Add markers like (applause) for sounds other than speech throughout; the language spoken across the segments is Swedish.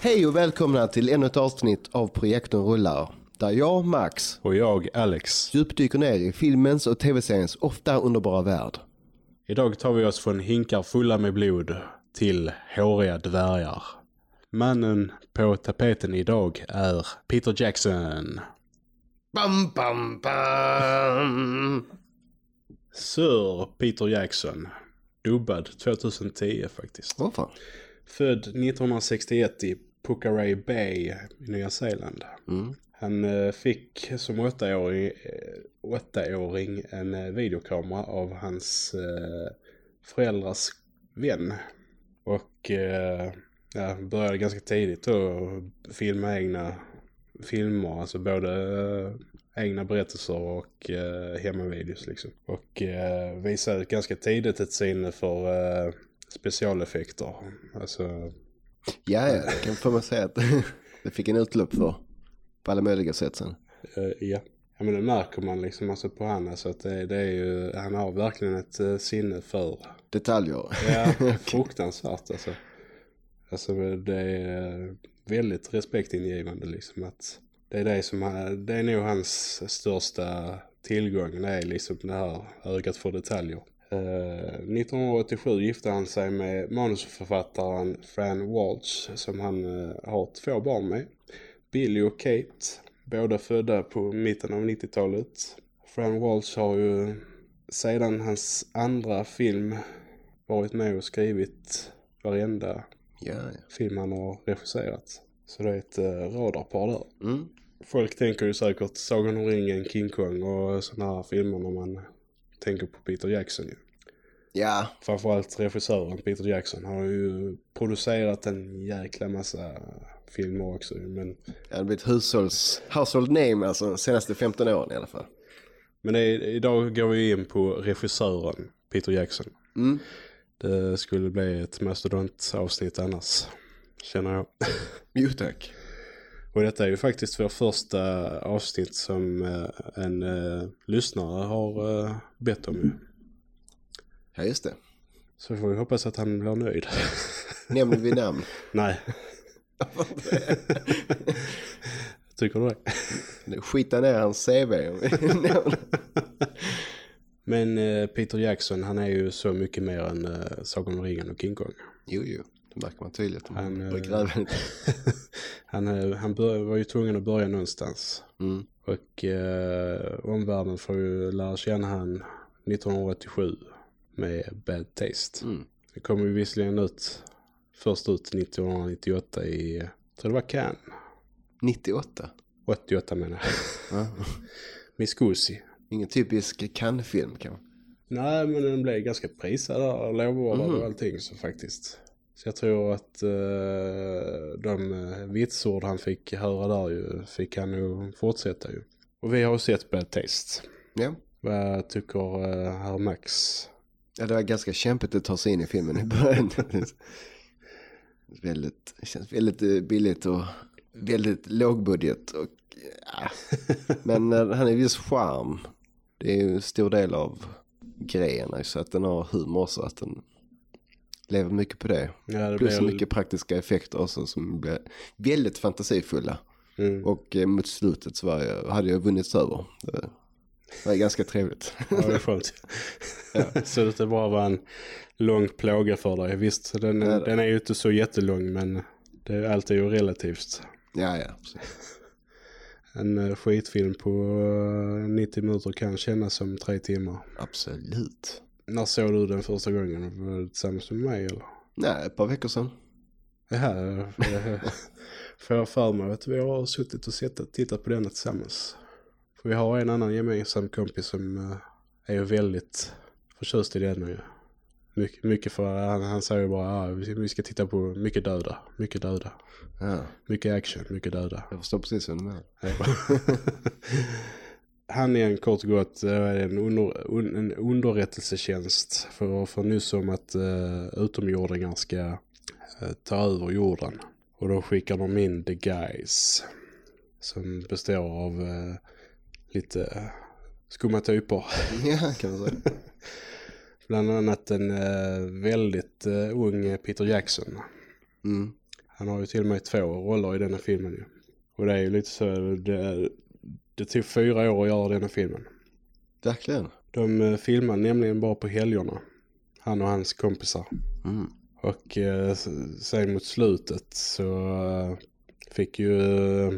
Hej och välkomna till ännu ett avsnitt av Projektorn rullar. Där jag, Max, Och jag, Alex. djupdyker ner i filmens och tv-seriens ofta underbara värld. Idag tar vi oss från hinkar fulla med blod till håriga dvärgar. Mannen på tapeten idag är Peter Jackson. Bam, bam, bam. Sir Peter Jackson. Dubbad 2010 faktiskt. Vad fan? Född 1961 i Pukeray Bay i Nya Zeeland. Mm. Han eh, fick som åttaåring, eh, åttaåring en eh, videokamera av hans föräldrars vän. Och ja, började ganska tidigt att filma egna filmer. Alltså både egna berättelser och eh, hemmavideos liksom. Och eh, visade ganska tidigt ett sinne för eh, specialeffekter. Alltså Ja, ja, det kan man säga att (laughs) det fick en utlopp för. På alla möjliga sätt sen. Eh, ja. ja, men det märker man liksom alltså på han. Alltså att det, det är ju, han har verkligen ett uh, sinne för. Detaljer. Ja, (laughs) fruktansvärt alltså. Alltså det är väldigt respektingivande liksom att det är det som det är nog hans största tillgång. Det är liksom det här ögat för detaljer. Eh, 1987 gifte han sig med manusförfattaren Fran Walsh som han eh, har två barn med. Billy och Kate, båda födda på mitten av 90-talet. Fran Walsh har ju sedan hans andra film varit med och skrivit varenda Ja, ja. film han har regisserat. Så det är ett uh, radarpar där. Mm. Folk tänker ju säkert Sagan om ringen, King Kong och sådana här filmer när man tänker på Peter Jackson ju. Ja, Framförallt regissören Peter Jackson har ju producerat en jäkla massa filmer också. Men, det har blivit hushålls, household name alltså de senaste 15 åren i alla fall. men är, idag går vi in på regissören Peter Jackson. Mm. Det skulle bli ett mastodontavsnitt annars, känner jag. Jo tack. Och detta är ju faktiskt vår första avsnitt som eh, en eh, lyssnare har eh, bett om. ju. Ja, just det. Så får vi hoppas att han blir nöjd. (laughs) Nämner vi namn? Nej. (laughs) Tycker du det? Skita ner hans CV. (laughs) Men eh, Peter Jackson han är ju så mycket mer än eh, Sagan om ringen och King Kong. jo, jo. Det märker man tydligt. om Han, Man eh, (laughs) han eh, han bör, var ju tvungen att börja någonstans. Mm. Och eh, omvärlden får ju lära känna han 1987 med Bad Taste. Mm. Det kom ju visserligen ut först ut 1998 i, jag tror det var Cannes. 98. 88 menar jag. Ja. (laughs) Miss Goosey. Ingen typisk Cannes-film kanske. Nej, men den blev ganska prisad där och lovordad Mhm. och allting så faktiskt. Så jag tror att eh, de eh, vitsord han fick höra där ju, fick han nog fortsätta ju. Och vi har ju sett Bad Taste. Ja. Vad tycker uh, herr Max? ja, det var ganska kämpigt att ta sig in i filmen i början. (laughs) väldigt, känns väldigt eh, billigt och väldigt lågbudget. Och, ja. (laughs) Men eh, han är viss charm. Det är ju en stor del av grejen. Så att den har humor så att den lever mycket på det. Ja, det Plus blir- mycket praktiska effekter också som blir väldigt fantasifulla. Mm. Och eh, mot slutet så var jag, hade jag vunnits över. Det var ganska trevligt. Ja, det är skönt. (laughs) (laughs) Så det bara var en lång plåga för dig. Visst, den, Ja, den är ju inte så jättelång men det är alltid ju relativt. ja, ja. En eh, skitfilm på eh, 90 minuter kan kännas som tre timmar. Absolut. När såg du den första gången? Var det tillsammans med mig eller? Nej, ett par veckor sedan. Här eh, får jag för mig att vi har suttit och sett, tittat på den tillsammans. För vi har en annan gemensam kompis som eh, är väldigt förtjust i den nu. Mycket, mycket för han, han säger bara ah, vi vi ska titta på mycket döda, mycket döda. Ja, Mycket action, mycket döda. jag förstår precis vad du menar. (laughs) (laughs) Han är en kort och gott eh, en, under, un, en underrättelsetjänst för, för nyss om att uh, utomjordingar ska eh, ta över jorden. Och då skickar de in The Guys. Som består av eh, lite skumma typer. Ja, kan man säga. (laughs) Bland annat en eh, väldigt ung Peter Jackson. Mm. Han har ju till och med två roller i denna filmen ju. Och det är ju lite så, det, det tog fyra år att göra denna filmen. Verkligen. De eh, filmar nämligen bara på helgerna. Han och hans kompisar. Mm. Och eh, sen mot slutet så eh, fick ju eh,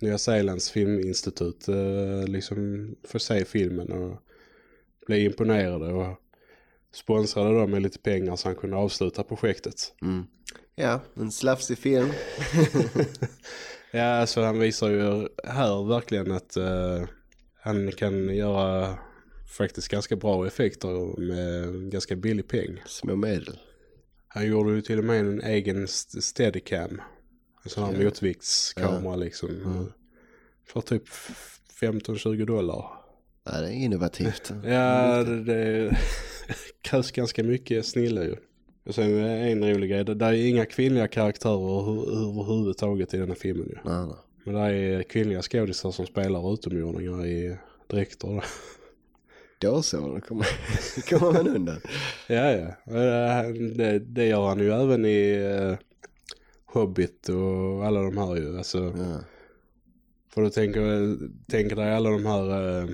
Nya Zeelands filminstitut eh, liksom få se filmen och bli imponerade och sponsrade dem med lite pengar så han kunde avsluta projektet. Mm. Ja, en slafsig film. (laughs) (laughs) Ja, alltså han visar ju här verkligen att eh, han kan göra faktiskt ganska bra effekter med ganska billig peng. Små medel. Han gjorde ju till och med en egen st- steadicam. En sån här Ja. motviktskamera liksom. För typ 15-20 dollar. Ja, det är innovativt. Ja, det, det (laughs) krävs ganska mycket snille ju. Och sen en rolig grej, det är inga kvinnliga karaktärer hu- överhuvudtaget i den här filmen ju. Nej, nej. Men det är kvinnliga skådisar som spelar utomjordingar i dräkter. då. (laughs) Så, då kommer, (laughs) kommer man undan. (laughs) Ja, ja. Eh, Det, det gör han ju även i eh, Hobbit och alla de här ju. Alltså, Ja. för du tänker, tänker dig alla de här eh,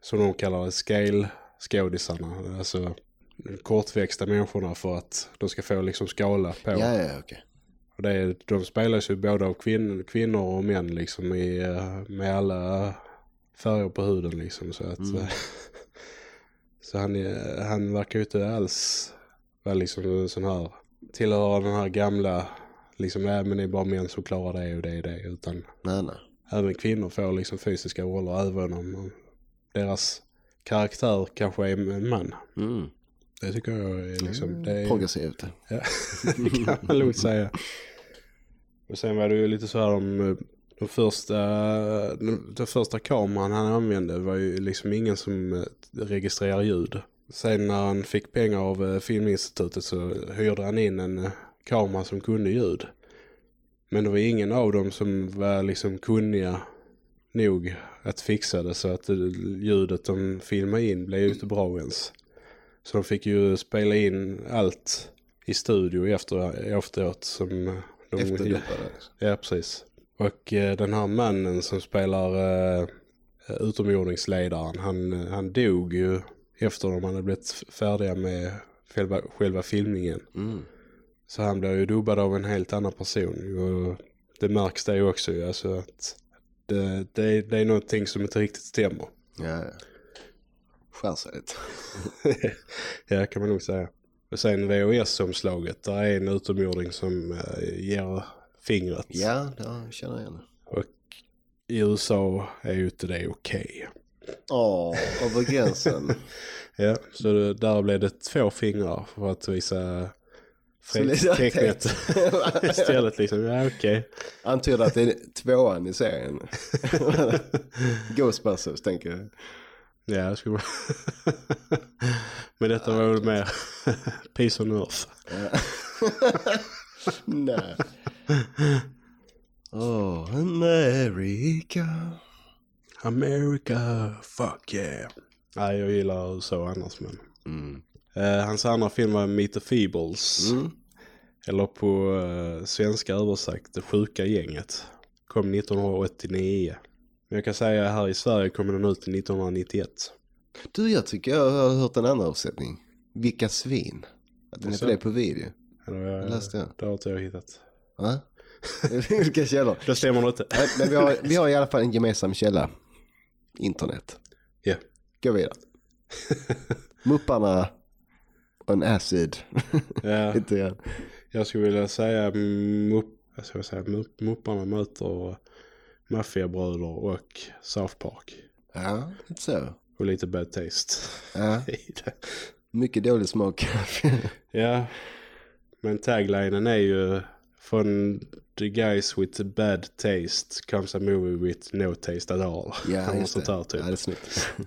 som de kallar scale-skådisarna. Alltså kortväxta människorna för att de ska få liksom skala på. Ja, ja, okej. Och det är, de spelas ju både av kvin, kvinnor och män liksom i, eh, med alla färger på huden liksom. Så att eh, (laughs) så han, är- han verkar ju inte alls vara liksom en sån här tillhöra den här gamla liksom nej men det är bara män som klarar det och det och det utan Nej, nej. även kvinnor får liksom fysiska roller även om deras karaktär kanske är en man. Mm. Det tycker jag är liksom det är, Progressivt. Ja, (laughs) det kan man lugnt säga. Och sen var det ju lite så här om eh, de första, den, den första kameran han använde var ju liksom ingen som eh, registrerar ljud. Sen när han fick pengar av eh, Filminstitutet så hyrde han in en kamera som kunde ljud. Men det var ingen av dem som var liksom kunniga nog att fixa det så att ljudet de filmade in blev ju inte bra ens. Så de fick ju spela in allt i studio efter, efteråt som de... Efterdubbade. Ja, precis. Och eh, den här mannen som spelar eh, utomjordingsledaren, han, han dog ju efter de hade blivit färdiga med själva, själva filmningen. Mm. Så han blev ju dubbad av en helt annan person. Och det märks det ju också alltså att det, det, det är någonting som inte riktigt stämmer. Ja, ja. Skär sig lite. ja, kan man nog säga. Och sen VHS-omslaget, där är en utomjording som äh, ger fingret. Ja, det känner jag igen. Och i USA är ju inte det okej. Åh, över gränsen. (laughs) Ja, så det, där blev det två fingrar för att visa Solidaritet. tecknet (laughs) istället. Liksom. Ja, okej. Antyder att det är tvåan i serien. (laughs) Ghostbusters, tänker jag. Ja, det skulle. (laughs) Men detta var väl mer (laughs) Peace on Earth. (laughs) Nej. Åh, America. America, fuck yeah. Nej, jag gillar USA annars men. Mm. Eh, hans andra film var Meet the Feebles. Mm. Eller på eh, svenska översatt Det sjuka gänget. Kom 1989. Men jag kan säga här i Sverige kommer den ut 1991. Du, jag tycker jag har hört en annan uppsättning. Vilka svin. Att den är det på video. Eller, jag, läste jag. Det har inte jag hittat. Va? Vilka källor? Det stämmer nog inte. Men vi har, vi har i alla fall en gemensam källa. Internet. Ja. Gå vidare. Mupparna on acid. Ja, (laughs) Lite grann. jag skulle vilja säga mupp, jag säga, mupp, Mupparna möter Maffiabröder och South Park. Ja, lite så. Och lite bad taste Ja, (laughs) mycket dålig smak. (laughs) Ja, men taglinen är ju från The guys with the bad taste comes a movie with no taste at all. Ja, just det. där typ. Ja, det är snyggt. (laughs)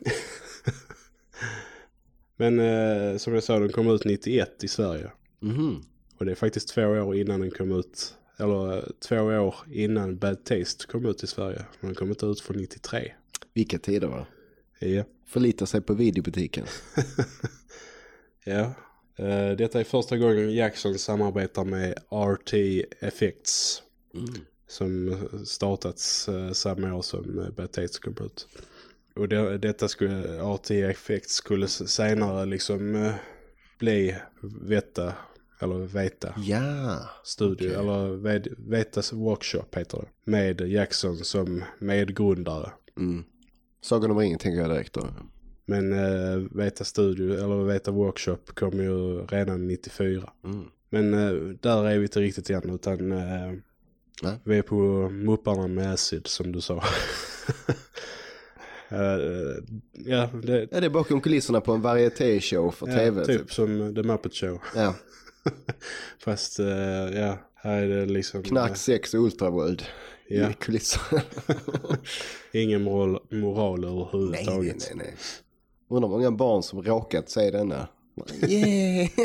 Men eh, som jag sa, den kom ut 91 i Sverige. Mhm. Och det är faktiskt två år innan den kom ut. Eller eh, två år innan Bad Taste kom ut i Sverige. Den kom inte ut för 93. Vilka tider va? Ja. Förlita sig på videobutiken. (laughs) Ja. Eh, detta är första gången Jackson samarbetar med RT Effects. Som startats uh, samma år som Bad Taste kom ut. Och det, detta skulle, RT Effects skulle senare liksom bli Veta, eller Veta Ja, Studio, Okej. eller Vetas Workshop heter det. Med Jackson som medgrundare. mm. Sagan om ringen tänker jag direkt då. Men uh, Veta Studio, eller Veta Workshop kom ju redan 94. Mm. Men eh, där är vi inte riktigt än utan eh, Nej. vi är på mupparna med acid som du sa. (laughs) Eh, ja, det Ja, det är bakom kulisserna på en varieté-show för tv. ja, typ. typ som The Muppet Show. Ja. (laughs) (laughs) Fast eh, ja, här är det liksom Knark, sex och ultraworld Ja. i kulisserna. eh, (laughs) ingen moral, moral överhuvudtaget. nej, nej, nej. Undrar många barn som råkat se denna. Yeah! (laughs)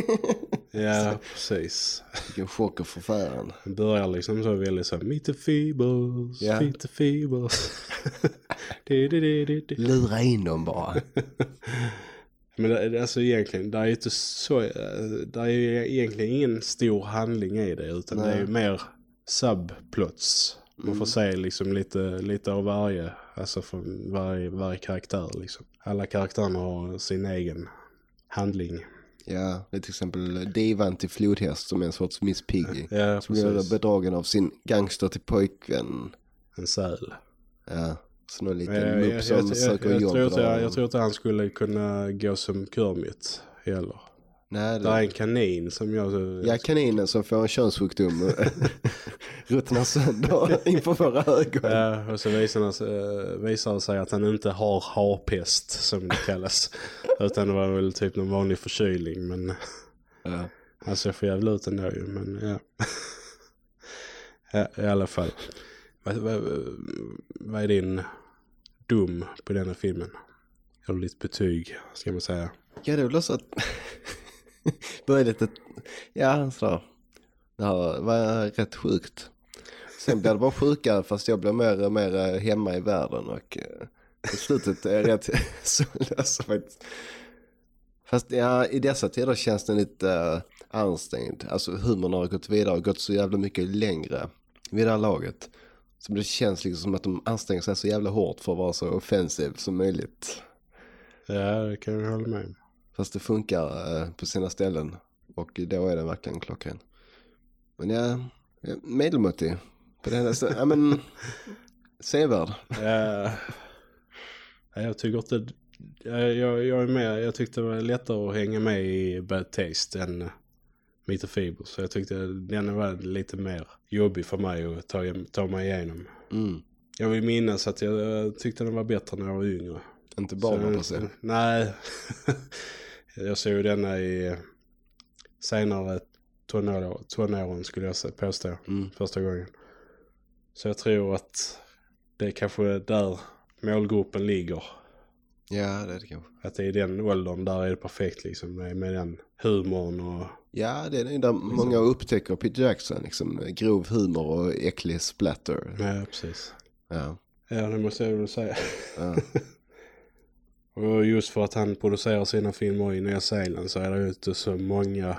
Ja, precis. Vilken chock och förfäran. Det börjar liksom så väldigt så här, inte fibers. det, det, det, det, det. Lura in dem bara. Men det, alltså egentligen, det är ju inte så, eh, det är ju egentligen ingen stor handling i det utan det är ju mer subplots. Man får se liksom lite, lite av varje, alltså från varje, varje karaktär liksom. Alla karaktärerna har sin egen handling. Ja, det är till exempel divan till flodhäst som är en sorts Miss Piggy. Ja, Som blir bedragen av sin gangster till pojkvän. En säl. Ja, så någon liten Eh, Jag, mupp jag, som jag, jag, söker jag, jobb. tror jag, jag tror inte han skulle kunna gå som Kermit heller. Nej, Det är det... en kanin som jag... Ja, kaninen som får en könssjukdom och (laughs) ruttnar sönder (laughs) inför våra ögon. Ja, och så visar, eh, visar det sig att han inte har harpest som det kallas. (laughs) Utan det var väl typ någon vanlig förkylning. Men Ja. han ser för jävla ut ändå ju. Men ja. ja. I alla fall. Vad, vad, vad är din dum på denna filmen? Eller ditt betyg ska man säga. Ja, det är väl också att... (laughs) Började lite... Ja, sådär. Det här var rätt sjukt. Sen blev det bara sjukare fast jag blev mer och mer eh, hemma i världen och eh, i slutet är jag rätt (laughs) sömnlös faktiskt. Fast ja, i dessa tider känns den lite uh, ansträngd. Alltså humorn har gått vidare och gått så jävla mycket längre vid det här laget. Så det känns liksom som att de anstränger sig så jävla hårt för att vara så offensiv som möjligt. Ja, det kan jag hålla med om. Fast det funkar eh, på sina ställen. Och då är den verkligen klockren. Men är medelmåttig. På här, så, ja men, (laughs) sevärd. Ja, Ja, jag tycker inte... Jag, jag, jag är med. Jag tyckte det var lättare att hänga med i Bad Taste än the Feeble. Så jag tyckte den var lite mer jobbig för mig att ta, ta mig igenom. Mm. Jag vill minnas att jag, tyckte den var bättre när jag var yngre. Inte barnen Så- på sig. Nej. (laughs) jag såg ju denna i senare tonår, tonåren skulle jag påstå. Mm. Första gången. Så jag tror att det är kanske där målgruppen ligger. Ja, det är det kanske. Att det är den åldern där är det perfekt liksom. Med den humorn och... Ja, det är det där många upptäcker Peter Jackson. Liksom, grov humor och äcklig splatter. Ja, precis. Ja, Ja, det måste jag väl säga. ja. (laughs) Och just för att han producerar sina filmer i Nya Zeeland så är det ju inte så många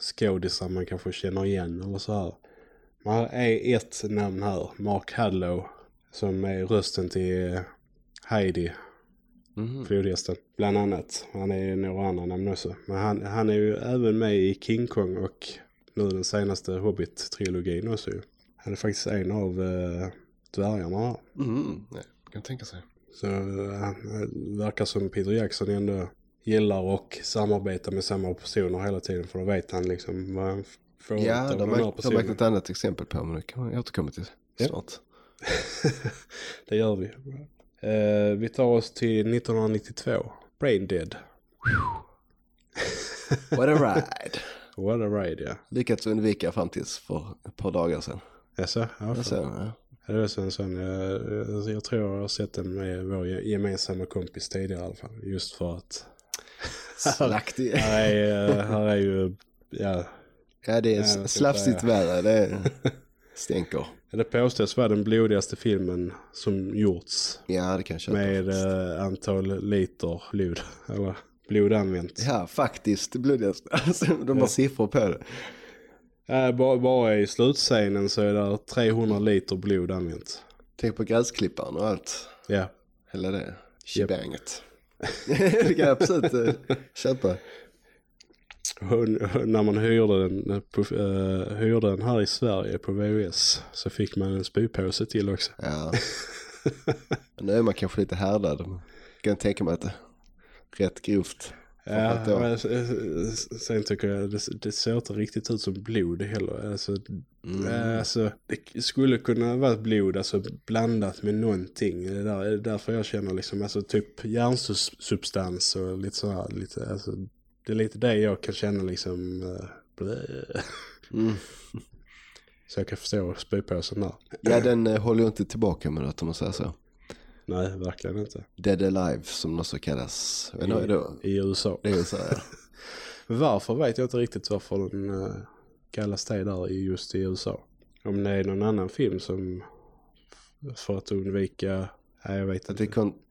skådisar man kanske känner igen eller så här. Man är ett namn här, Mark Hadlow, som är rösten till Heidi, Mhm. flodhästen, bland annat. Han är ju några andra namn också. Men han, han är ju även med i King Kong och nu den senaste Hobbit-trilogin också ju. Han är faktiskt en av uh, dvärgarna här. Mm. Nej, kan tänka sig. Så eh, han verkar som Peter Jackson ändå gillar och samarbetar med samma personer hela tiden. För då vet han liksom vad han får ut Ja, av de den har här de har ett annat exempel på, men det kan vi återkomma till Ja. snart. (laughs) det gör vi. Eh, vi tar oss till 1992. Brain Dead. What a ride. (laughs) What a ride, ja. Lyckats undvika fram tills för ett par dagar sedan. Jaså? Ja, ser, ja. Ja, Det var så en sån, jag, jag, tror jag har sett den med vår ge- gemensamma kompis tidigare i alla fall. Just för att (laughs) Slaktig. (laughs) här är, här är ju, ja, Ja, det är slafsigt värre. Det är, stänker. det påstås vara den blodigaste filmen som gjorts. Ja, det kan jag köpa. Med faktiskt. eh, antal liter blod. Eller blod använt. Ja, faktiskt det blodigaste. (laughs) Alltså, de har siffror på det. Äh, bara, bara i slutscenen så är det 300 liter blod använt. Tänk på gräsklipparen och allt. Ja. Hela det. Shebanget. (laughs) det kan jag absolut uh, köpa. När man hyrde den, på, uh, hyrde den här i Sverige på VHS så fick man en spypåse till också. Ja. (laughs) nu är man kanske lite härdad. Kan jag tänka mig att det är rätt grovt. Ja, men sen tycker jag det, det ser inte riktigt ut som blod heller. Alltså, mm. alltså, det skulle kunna vara blod alltså, blandat med någonting. Det, där, är därför jag känner liksom, alltså, typ järnsubstans och lite så här. Lite, alltså, det är lite det jag kan känna liksom. Uh, mm. (laughs) Så jag kan förstå spypåsen där. Ja, den uh, håller ju inte tillbaka med något om man säger så. Nej, verkligen inte. Dead Alive som det också kallas. I, då? I USA. I USA, ja. (laughs) varför vet jag inte riktigt varför den uh, kallas det där just i USA. Om det är någon annan film som för att undvika, nej jag vet att inte. Det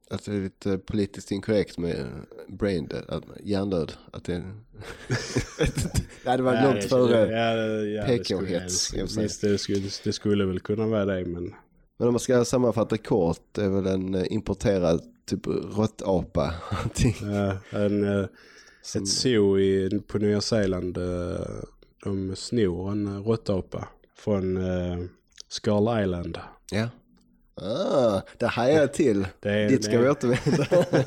att det är lite politiskt inkorrekt med brain dead, hjärndöd. Att det, (laughs) nej, det var ja, långt före ja, PK-hets. Visst, det skulle, det skulle väl kunna vara det, men men om man ska sammanfatta kort, det är väl en eh, importerad typ råttapa. ja, en, eh, Som... Ett zoo i, på Nya Zeeland, eh, de snor en råttapa från Skull Island. Ja. Ah, det hajar jag till. Det är, Dit ska vi återvända. (laughs)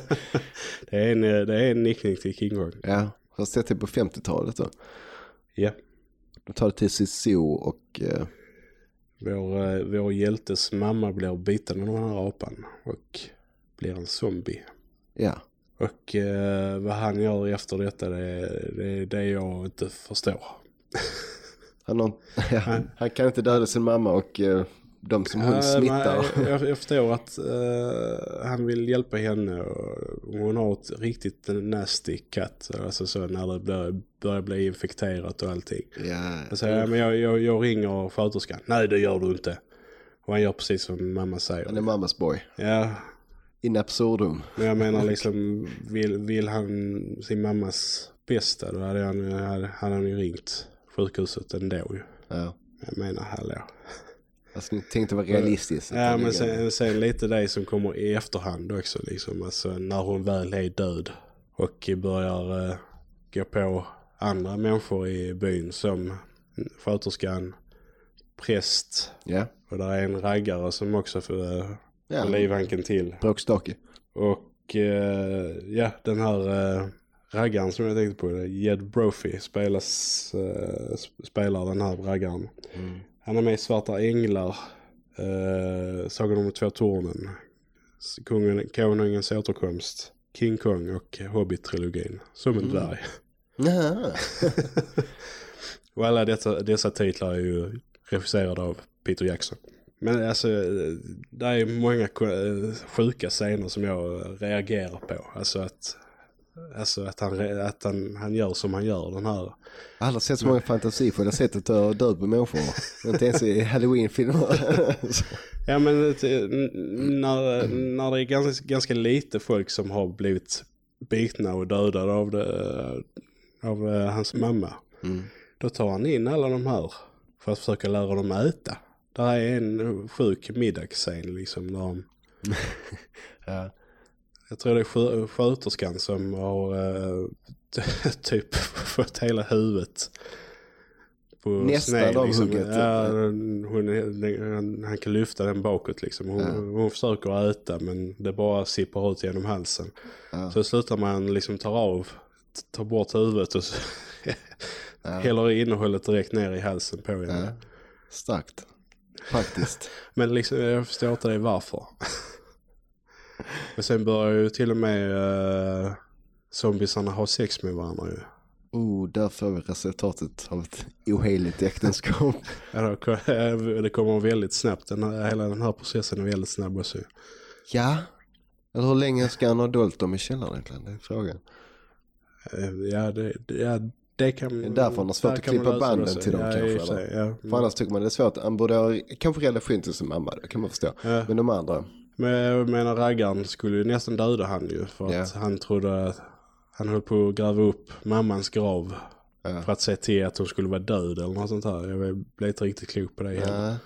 det, är en, det är en nickning till King Kong. Ja, fast det är typ på 50-talet då. Ja. De tar det till zoo och... Uh, vår, eh, vår hjältes mamma blir biten av den här apan och blir en zombie. Ja. Och eh, vad han gör efter detta det, det är det jag inte förstår. (laughs) Han, har, (laughs) ja, han, han, kan inte döda sin mamma och eh, de som hon uh, smittar. Man, jag, jag, förstår att uh, han vill hjälpa henne och hon har ett riktigt nasty katt. Alltså så när det börjar, börjar bli infekterat och allting. Yeah. Alltså, ja, men jag, jag, jag ringer sköterskan. Nej det gör du inte. Och han gör precis som mamma säger. Han är mammas boy. Ja. In absurdum. Men jag menar (laughs) liksom, vill, vill han sin mammas bästa då hade han, hade han ju ringt sjukhuset ändå ju. Ja. Jag menar, hallå. Jag tänkte vara realistiskt. Ja, men sen, sen, lite det som kommer i efterhand också. Liksom. Alltså, när hon väl är död och börjar uh, gå på andra människor i byn som sköterskan, präst. Ja. Och där är en raggare som också får, får livhanken till. Bråkstake. Och uh, ja, den här uh, raggaren som jag tänkte på, Jed Brophy spelas, uh, spelar den här raggaren. Mm. Han är med i Svarta Änglar. Eh, Sagan om de två tornen. Kungen, Konungens återkomst. King Kong och Hobbit-trilogin. Som en mm. dvärg. (laughs) och alla dessa, dessa titlar är ju regisserade av Peter Jackson. Men alltså, det är många sjuka scener som jag reagerar på. Alltså att Alltså att han, att han, han gör som han gör den här. Jag har sett så många fantasifulla sätt att död på människor. Inte ens i Halloween-filmer. ja men när, när det är ganska, ganska lite folk som har blivit bitna och dödade av, det, av uh, hans mamma. Mm. Då tar han in alla de här för att försöka lära dem äta. Det här är en sjuk middagsscen liksom. Där de... (laughs) ja. Jag tror det är sköterskan som har uh, (laughs) typ fått hela huvudet på Nästan sned, liksom. ja, hon, han kan lyfta den bakåt liksom. Hon, ja. hon försöker äta men det bara sipprar ut genom halsen. Ja. Så slutar man liksom tar av, tar bort huvudet och så (laughs) ja. häller innehållet direkt ner i halsen på henne. Ja. Starkt. Faktiskt. (laughs) men liksom, jag förstår inte det varför. Men sen börjar ju till och med uh, zombiesarna ha sex med varandra ju. Oh, där får vi resultatet av ett oheligt äktenskap. (laughs) ja, det kommer väldigt snabbt. Den här, hela den här processen är väldigt snabb också. Ja, eller hur länge ska han ha dolt dem i källaren egentligen? Det är frågan. Eh, ja, det, ja, det kan... Det är därför han har svårt att klippa banden till dem ja, kanske. Sig, ja. För annars tycker man det är svårt. Han borde ha kanske relation till sin mamma, det kan man förstå. Ja. Men de andra... Men jag menar raggaren skulle ju nästan döda han ju. För att han trodde att han höll på att gräva upp mammans grav Ja. för att se till att hon skulle vara död eller något sånt här. Jag blev inte riktigt klok på det heller. Ja.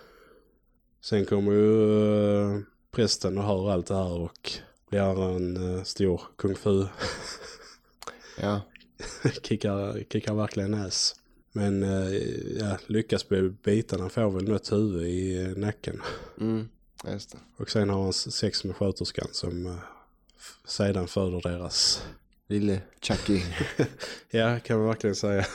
Sen kommer ju uh, prästen och hör allt det här och blir en uh, stor kung fu. ja. (laughs) kickar, kickar verkligen ass. Men uh, ja, lyckas bli biten. Han får väl något huvud i nacken. Mm. Just det. Och sen har han sex med sköterskan som uh, sedan föder deras... Lille Chucky. (laughs) Ja, kan man verkligen säga.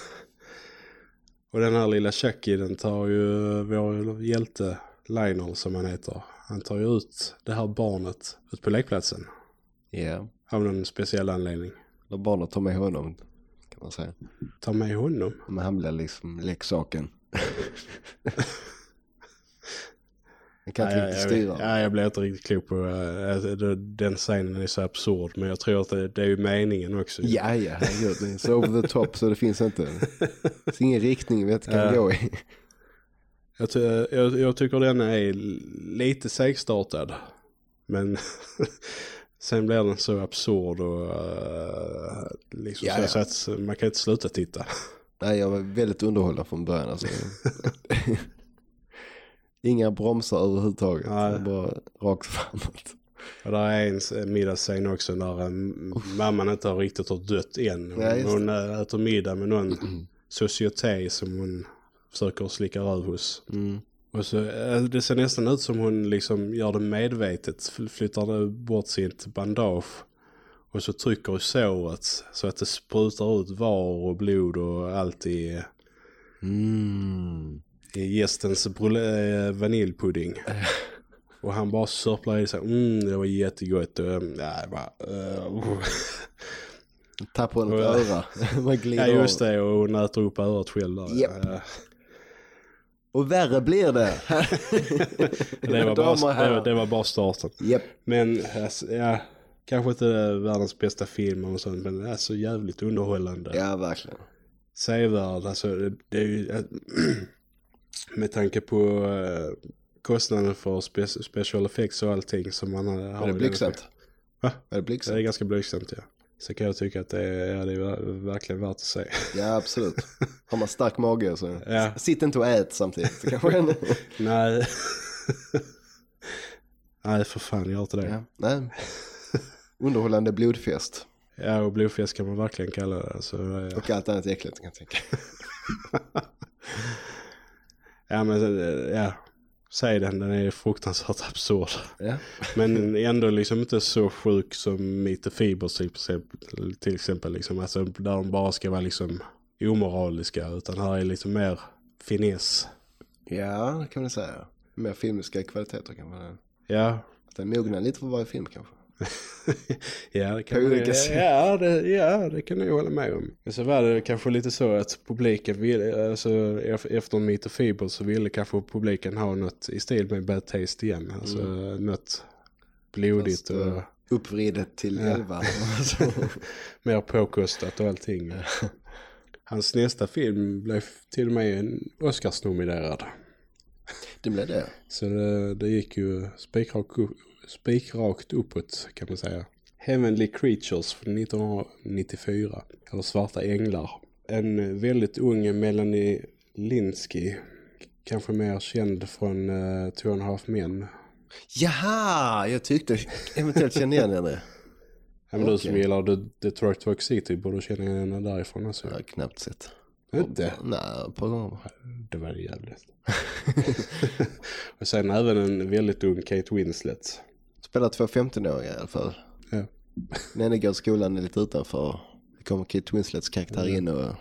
Och den här lilla Chucky den tar ju vår hjälte Lionel som han heter. Han tar ju ut det här barnet ut på lekplatsen. Ja. Av någon speciell anledning. Då barnet tar med honom. Kan man säga. Ta med honom. Men han blir liksom leksaken. (laughs) Han kan inte Ja, riktigt jag, styra. ja, jag blir inte riktigt klok på det- den scenen är så absurd. Men jag tror att det, det är ju meningen också. Ja, ja, herregud. Det är så over the top så det finns inte. Det finns ingen riktning vi inte kan Ja. gå i. Jag, ty- jag, jag tycker den är lite segstartad. Men (laughs) sen blir den så absurd och uh, liksom Ja, så, ja. så att man kan inte sluta titta. Nej, jag var väldigt underhållande från början. Alltså. (laughs) Inga bromsar överhuvudtaget. Nej. Bara rakt framåt. Och där är en middagsscen också där mamman inte har riktigt har dött än. Hon, Ja, hon eh, äter middag med någon societé som hon försöker slicka röv hos. Mm. Och så, eh, det ser nästan ut som hon liksom gör det medvetet. Fl- Flyttar bort sitt bandage. Och så trycker i såret så att det sprutar ut var och blod och allt i, Mm. Gästens eh, vaniljpudding. Och han bara sörplar i sig. Mm, det var jättegott. Och, nej, bara, uh, Tappar hon ett Ja. öra. (laughs) Man glider Ja just det och hon äter upp örat själv där. Japp. Eh, Och värre blir det. (laughs) Det var, bara, det, det var bara starten. Japp. Men alltså, ja, kanske inte världens bästa film och sånt men det är så jävligt underhållande. Ja, verkligen. Sevärd, alltså det, det är ju (clears throat) med tanke på eh, kostnaden för spe, special effects och allting som man har. Var det blygsamt? Va? Var det Så det är ganska blygsamt ja. Så kan jag tycka att det är, ja, det är ver- verkligen värt att se. Ja, absolut. Har man stark mage så (laughs) Ja. sitt inte och ät samtidigt. Så kanske (laughs) Nej. (laughs) Nej för fan, gör inte det. ja. Nej. Underhållande blodfest. Ja, och blodfest kan man verkligen kalla det. Alltså, ja. Och allt annat äckligt kan jag tänka. Ja, men eh, ja. Säg den, den är fruktansvärt absurd. Ja. Men ändå liksom inte så sjuk som Meet the Fibers till exempel. Till exempel liksom. alltså, där de bara ska vara liksom omoraliska. Utan här är lite mer finess. ja, kan man säga. Mer filmiska kvaliteter kanske. Ja, Den mognar lite för varje film kanske. (laughs) ja, det kan På olika sätt. ja, det, ja, det kan jag hålla med om. Men så var det kanske lite så att publiken ville, alltså ef- efter Meet Fibers så ville kanske publiken ha något i stil med Bad Taste igen. Alltså något blodigt Fast, eh, och Uppvridet till elva. Alltså. (laughs) mer påkostat och allting. Hans nästa film blev till och med en Oscars-nominerad. det blev det. Så det, det gick ju spikrakt upp, spikrakt uppåt kan man säga. Heavenly Creatures från 1994. Eller Svarta Änglar. En väldigt ung Melanie Linsky. Kanske mer känd från uh, Two and a Half Men. Jaha, jag tyckte eventuellt kände igen henne. Ja, men du som gillar The- Detroit Rock City borde känna igen henne därifrån också. Jag har knappt sett. Inte? Nej, par gånger. Det var det jävligt. (laughs) och sen även en väldigt ung Kate Winslet. Spelar två 15-åringar i alla fall. Ja. Den ena går skolan lite utanför. Det kommer Kate Winslets karaktär in och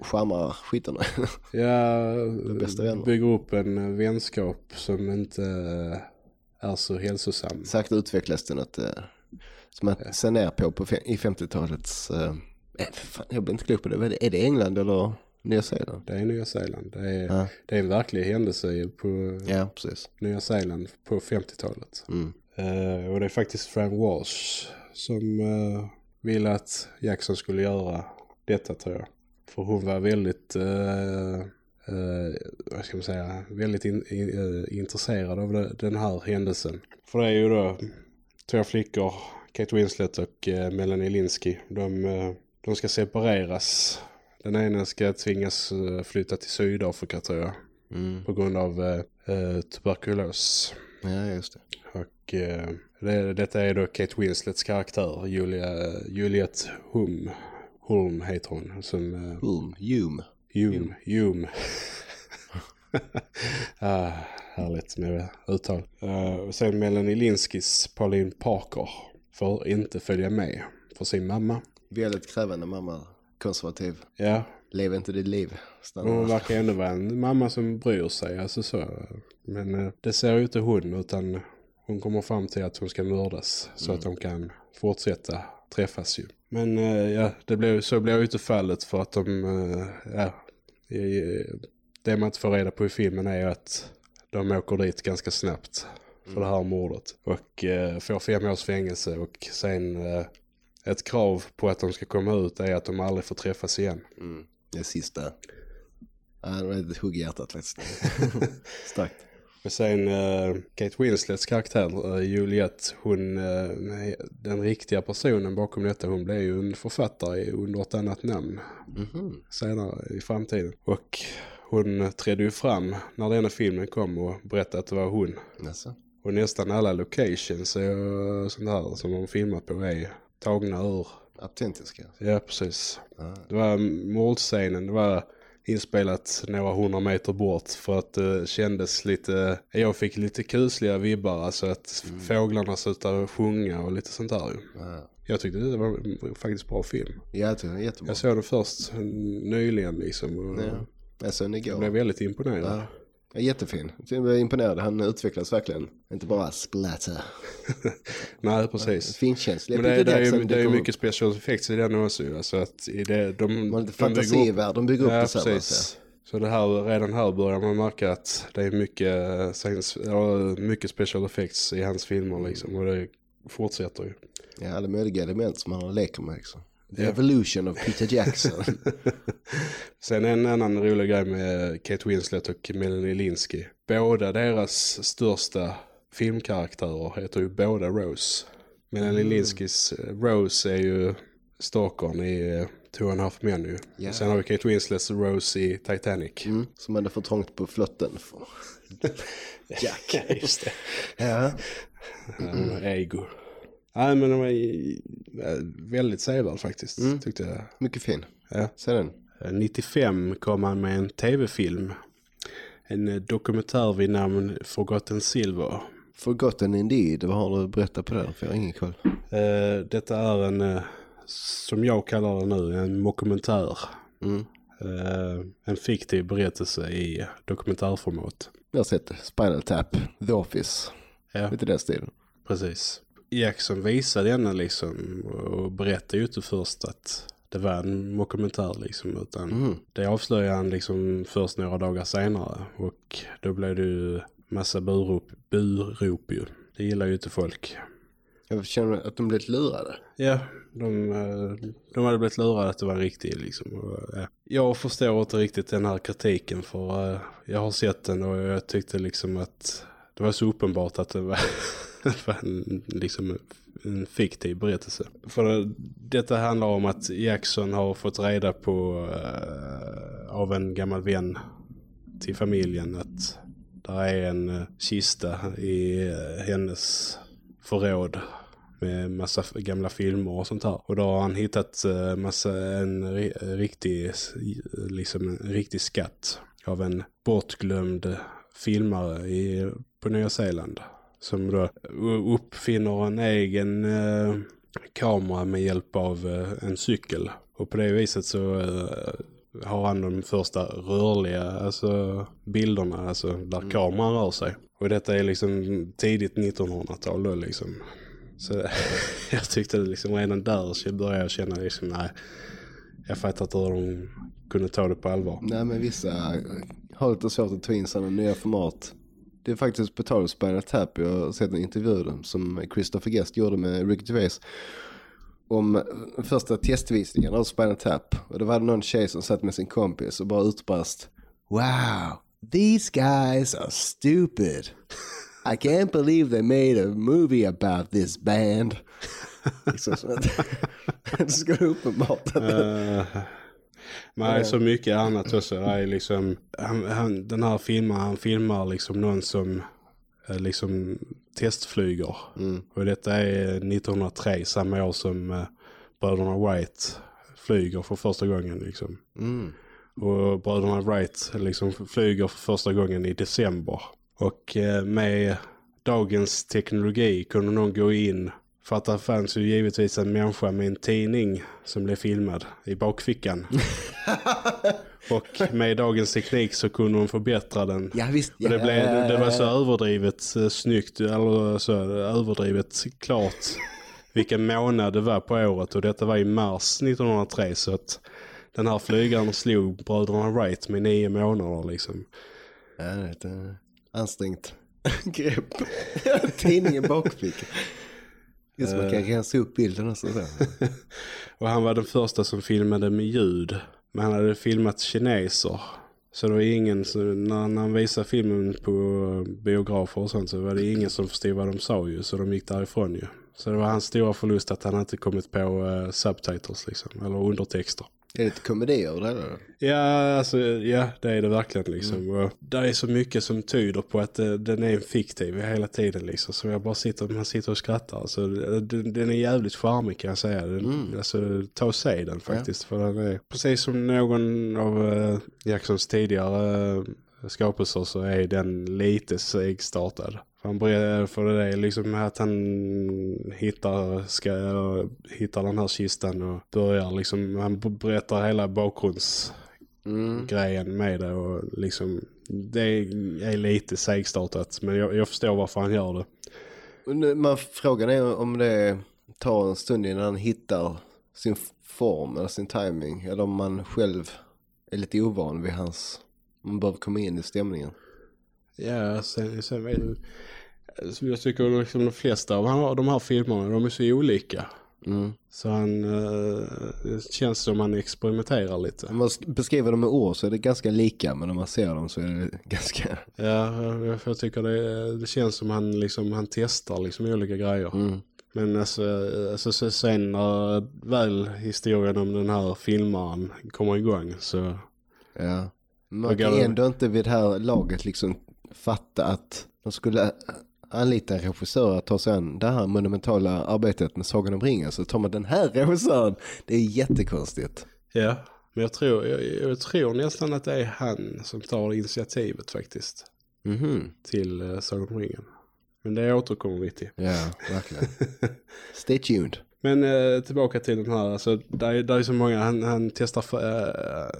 charmar skiten. (laughs) Ja, bygger upp en vänskap som inte är så hälsosam. Sagt utvecklas till något eh, som att se ner på, på i 50-talets... Eh, eh, fan, jag blir inte klok på det. Är det. Är det England eller Nya Zeeland? Det är Nya Zeeland. Det är, Ja. det är en verklig händelse på Ja, precis. Nya Zeeland på 50-talet. Mm. Eh, och det är faktiskt Fran Walsh som uh, ville att Jackson skulle göra detta tror jag. För hon var väldigt, eh, vad ska man säga, väldigt in, in, intresserad av det, den här händelsen. För det är ju då två flickor, Kate Winslet och Melanie Linsky. De, de ska separeras. Den ena ska tvingas flytta till Sydafrika tror jag. Mm. På grund av tuberkulos. Ja, just det. Eh, det, detta är då Kate Winslets karaktär. Julia, Juliet Hum. Holm heter hon. Som, eh, Boom. Hume. Hume. Hume. (laughs) ah, härligt med uttal. Uh, sen Melanie Linskis Pauline Parker får inte följa med för sin mamma. Väldigt krävande mamma. Konservativ. Ja, Lev inte ditt liv. Stanna. hon verkar ändå vara en mamma som bryr sig. Alltså så. Men uh, det ser ju inte hon utan hon kommer fram till att hon ska mördas. Så att de kan fortsätta träffas ju. Men uh, ja, det blev, så blev ju inte fallet för att de, uh, ja, det man inte får reda på i filmen är att de åker dit ganska snabbt för det här mordet. Och eh, får fem års fängelse och sen eh, ett krav på att de ska komma ut är att de aldrig får träffas igen. Mm. Det sista. Ja, det var ett hugg i hjärtat faktiskt. (laughs) Starkt. Och sen eh, Kate Winslets karaktär, eh, Juliette, hon, eh, den riktiga personen bakom detta, hon blev ju en författare under ett annat namn Mhm. senare i framtiden. Och hon trädde ju fram när denna filmen kom och berättade att det var hon. Alltså. Och nästan alla locations och sånt här som de filmat på är tagna ur. Autentiska. Ja, precis. Ah. Det var mordscenen, det var inspelat några hundra meter bort för att det kändes lite, jag fick lite kusliga vibbar, alltså att fåglarna slutade sjunga och lite sånt där ju. Ah. Jag tyckte det var faktiskt bra film. Ja, var jättebra. Jag såg den först nyligen liksom och Ja. Jag såg den jag igår. blev väldigt imponerad. Ja. Ja, jättefin. Jag blev imponerad. Han utvecklas verkligen. Inte bara splatter. (laughs) Nej, precis. Finkänslig. Men det, är- det, är, det är mycket special effects i den också. Alltså att i det, de. Man de fantasivärld. De bygger upp Ja, det så precis. Så det här, redan här börjar man märka att det är mycket, science, ja, mycket special effects i hans filmer liksom. Och det fortsätter ju. Ja, alla möjliga element som han leker med. Liksom. The Evolution of Peter Jackson. (laughs) Sen en annan rolig grej med Kate Winslet och Melanie Linsky. Båda deras största filmkaraktärer heter ju båda Rose. Melanie Mm. Linskys eh, Rose är ju stalkern i uh, Two and a Half Men ju. Ja. Sen har vi Kate Winslets Rose i Titanic. Mm, som hade för trångt på flotten. För... (laughs) Jack. Just det. Ja. Mm. Ego. Nej men de var eh, väldigt sevärd faktiskt Mm. tyckte jag. Mycket fin. Ja. Se den. Eh, 95 kom han med en tv-film. En eh, dokumentär vid namn Forgotten Silver. Forgotten Indeed. Vad har du berättat på det? För jag har ingen koll. Eh, detta är en, eh, som jag kallar det nu, en dokumentär. Mm. Eh, en fiktiv berättelse i dokumentärformat. Jag har sett. Spinal Tap. The Office. Ja, Lite den stilen. precis. Jackson visade denna liksom och berättade ju inte först att det var en dokumentär liksom utan Mm. det avslöjade han liksom först några dagar senare och då blev det ju massa burop, burop ju. Det gillar ju inte folk. Jag känner att de blev lite lurade. Ja, de, eh, de hade blivit lurade att det var en riktig liksom. Ja. Jag förstår inte riktigt den här kritiken för eh, jag har sett den och jag tyckte liksom att det var så uppenbart att det var, (laughs) var en, liksom en fiktiv berättelse. För det, detta handlar om att Jackson har fått reda på uh, av en gammal vän till familjen att där är en uh, kista i uh, hennes förråd med massa gamla filmer och sånt här. Och då har han hittat massa, en riktig, liksom en riktig skatt av en bortglömd filmare i, på Nya Zeeland. Som då uppfinner en egen eh, kamera med hjälp av eh, en cykel. Och på det viset så eh, har han de första rörliga alltså, bilderna, alltså där kameran rör sig. Och detta är liksom tidigt 1900-tal då liksom. Så (laughs) jag tyckte liksom redan där så började jag känna liksom nej. Jag fattar inte hur de kunde ta det på allvar. Nej men vissa har lite svårt att ta in sådana nya format. Det är faktiskt på tal om Spinal Tap. Jag har sett en intervju som Christopher Guest gjorde med Ricky Gervais. Om eh, första testvisningen av Spinal Tap. Och det var någon tjej som satt med sin kompis och bara utbrast. Wow, these guys are stupid. I can't believe they made a movie about this band. (laughs) Liksom, (laughs) det skulle uppenbart. Att, eh men det är så mycket annat också. Det är liksom, han, han, den här filmen, han filmar liksom någon som eh, liksom testflyger. mm. Och detta är 1903, samma år som uh, bröderna White flyger för första gången liksom. Mm. Och bröderna Wright liksom flyger för första gången i december. Och eh, med dagens teknologi kunde någon gå in för att det fanns ju givetvis en människa med en tidning som blev filmad i bakfickan. (laughs) och med dagens teknik så kunde hon förbättra den. Ja visst. Och det, blev, ja, det var så överdrivet eh, snyggt, eller så överdrivet klart vilken månad det var på året. Och detta var i mars 1903 så att den här flygaren slog bröderna Wright med nio månader liksom. Ja, det är ansträngt (laughs) grepp. (laughs) Tidningen bakfickan. Just man kan rensa upp bilden och sådär. (laughs) Och han var den första som filmade med ljud. Men han hade filmat kineser. Så det var ingen, när, när han visade filmen på biografer och sånt så var det ingen som förstod vad de sa ju. Så de gick därifrån ju. Så det var hans stora förlust att han inte kommit på uh, subtitles liksom. Eller undertexter. Är det ett komedi över det eller? Ja, alltså, ja, det är det verkligen liksom. Och det är så mycket som tyder på att eh, den är en fiktiv hela tiden liksom. Så jag bara sitter, man sitter och skrattar. Alltså, den, den är jävligt charmig kan jag säga. Den, Alltså, ta och se den faktiskt. För den är, precis som någon av eh, Jacksons tidigare uh, skapelser så är den lite segstartad. Han ber- för det är liksom att han hittar, ska, hittar den här kistan och börjar liksom, han berättar hela bakgrundsgrejen Mm. med det och liksom, det är lite segstartat men jag, jag förstår varför han gör det. Man, frågan är om det tar en stund innan han hittar sin form eller sin timing. Eller om man själv är lite ovan vid hans, man behöver komma in i stämningen. Ja, sen, sen vet du, alltså, jag tycker liksom de flesta av de här filmerna, de är så olika. Mm. Så han, eh, det känns som han experimenterar lite. Om man sk- beskriver dem med ord så är det ganska lika men om man ser dem så är det (laughs) ganska... Ja, jag, jag tycker det, det känns som han liksom, han testar liksom olika grejer. Mm. Men alltså, alltså så sen när väl historien om den här filmaren kommer igång så, Ja. Man kan ändå inte vid det här laget liksom fatta att de skulle anlita en regissör att ta sig an det här monumentala arbetet med Sagan om ringen så tar man den här (laughs) regissören. Det är jättekonstigt. ja. Men jag tror, jag, jag tror nästan att det är han som tar initiativet faktiskt Mhm. till uh, Sagan om ringen. Men det återkommer vi till. Ja, verkligen. (laughs) Stay tuned. Men eh, tillbaka till den här, alltså där, är- där är så många, han, han testar, eh,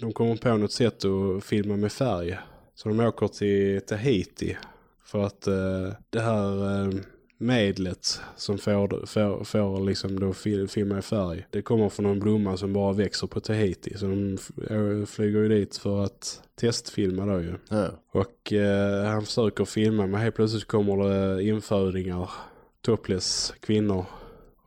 de kommer på något sätt att filma med färg. Så de åker till Tahiti för att eh, det här eh, medlet som får, får, får liksom då fil, filma i färg, det kommer från en blomma som bara växer på Tahiti. Så de eh, flyger ju dit för att testfilma då ju. Ja. Och eh, han försöker filma men helt plötsligt kommer det infödingar, topless kvinnor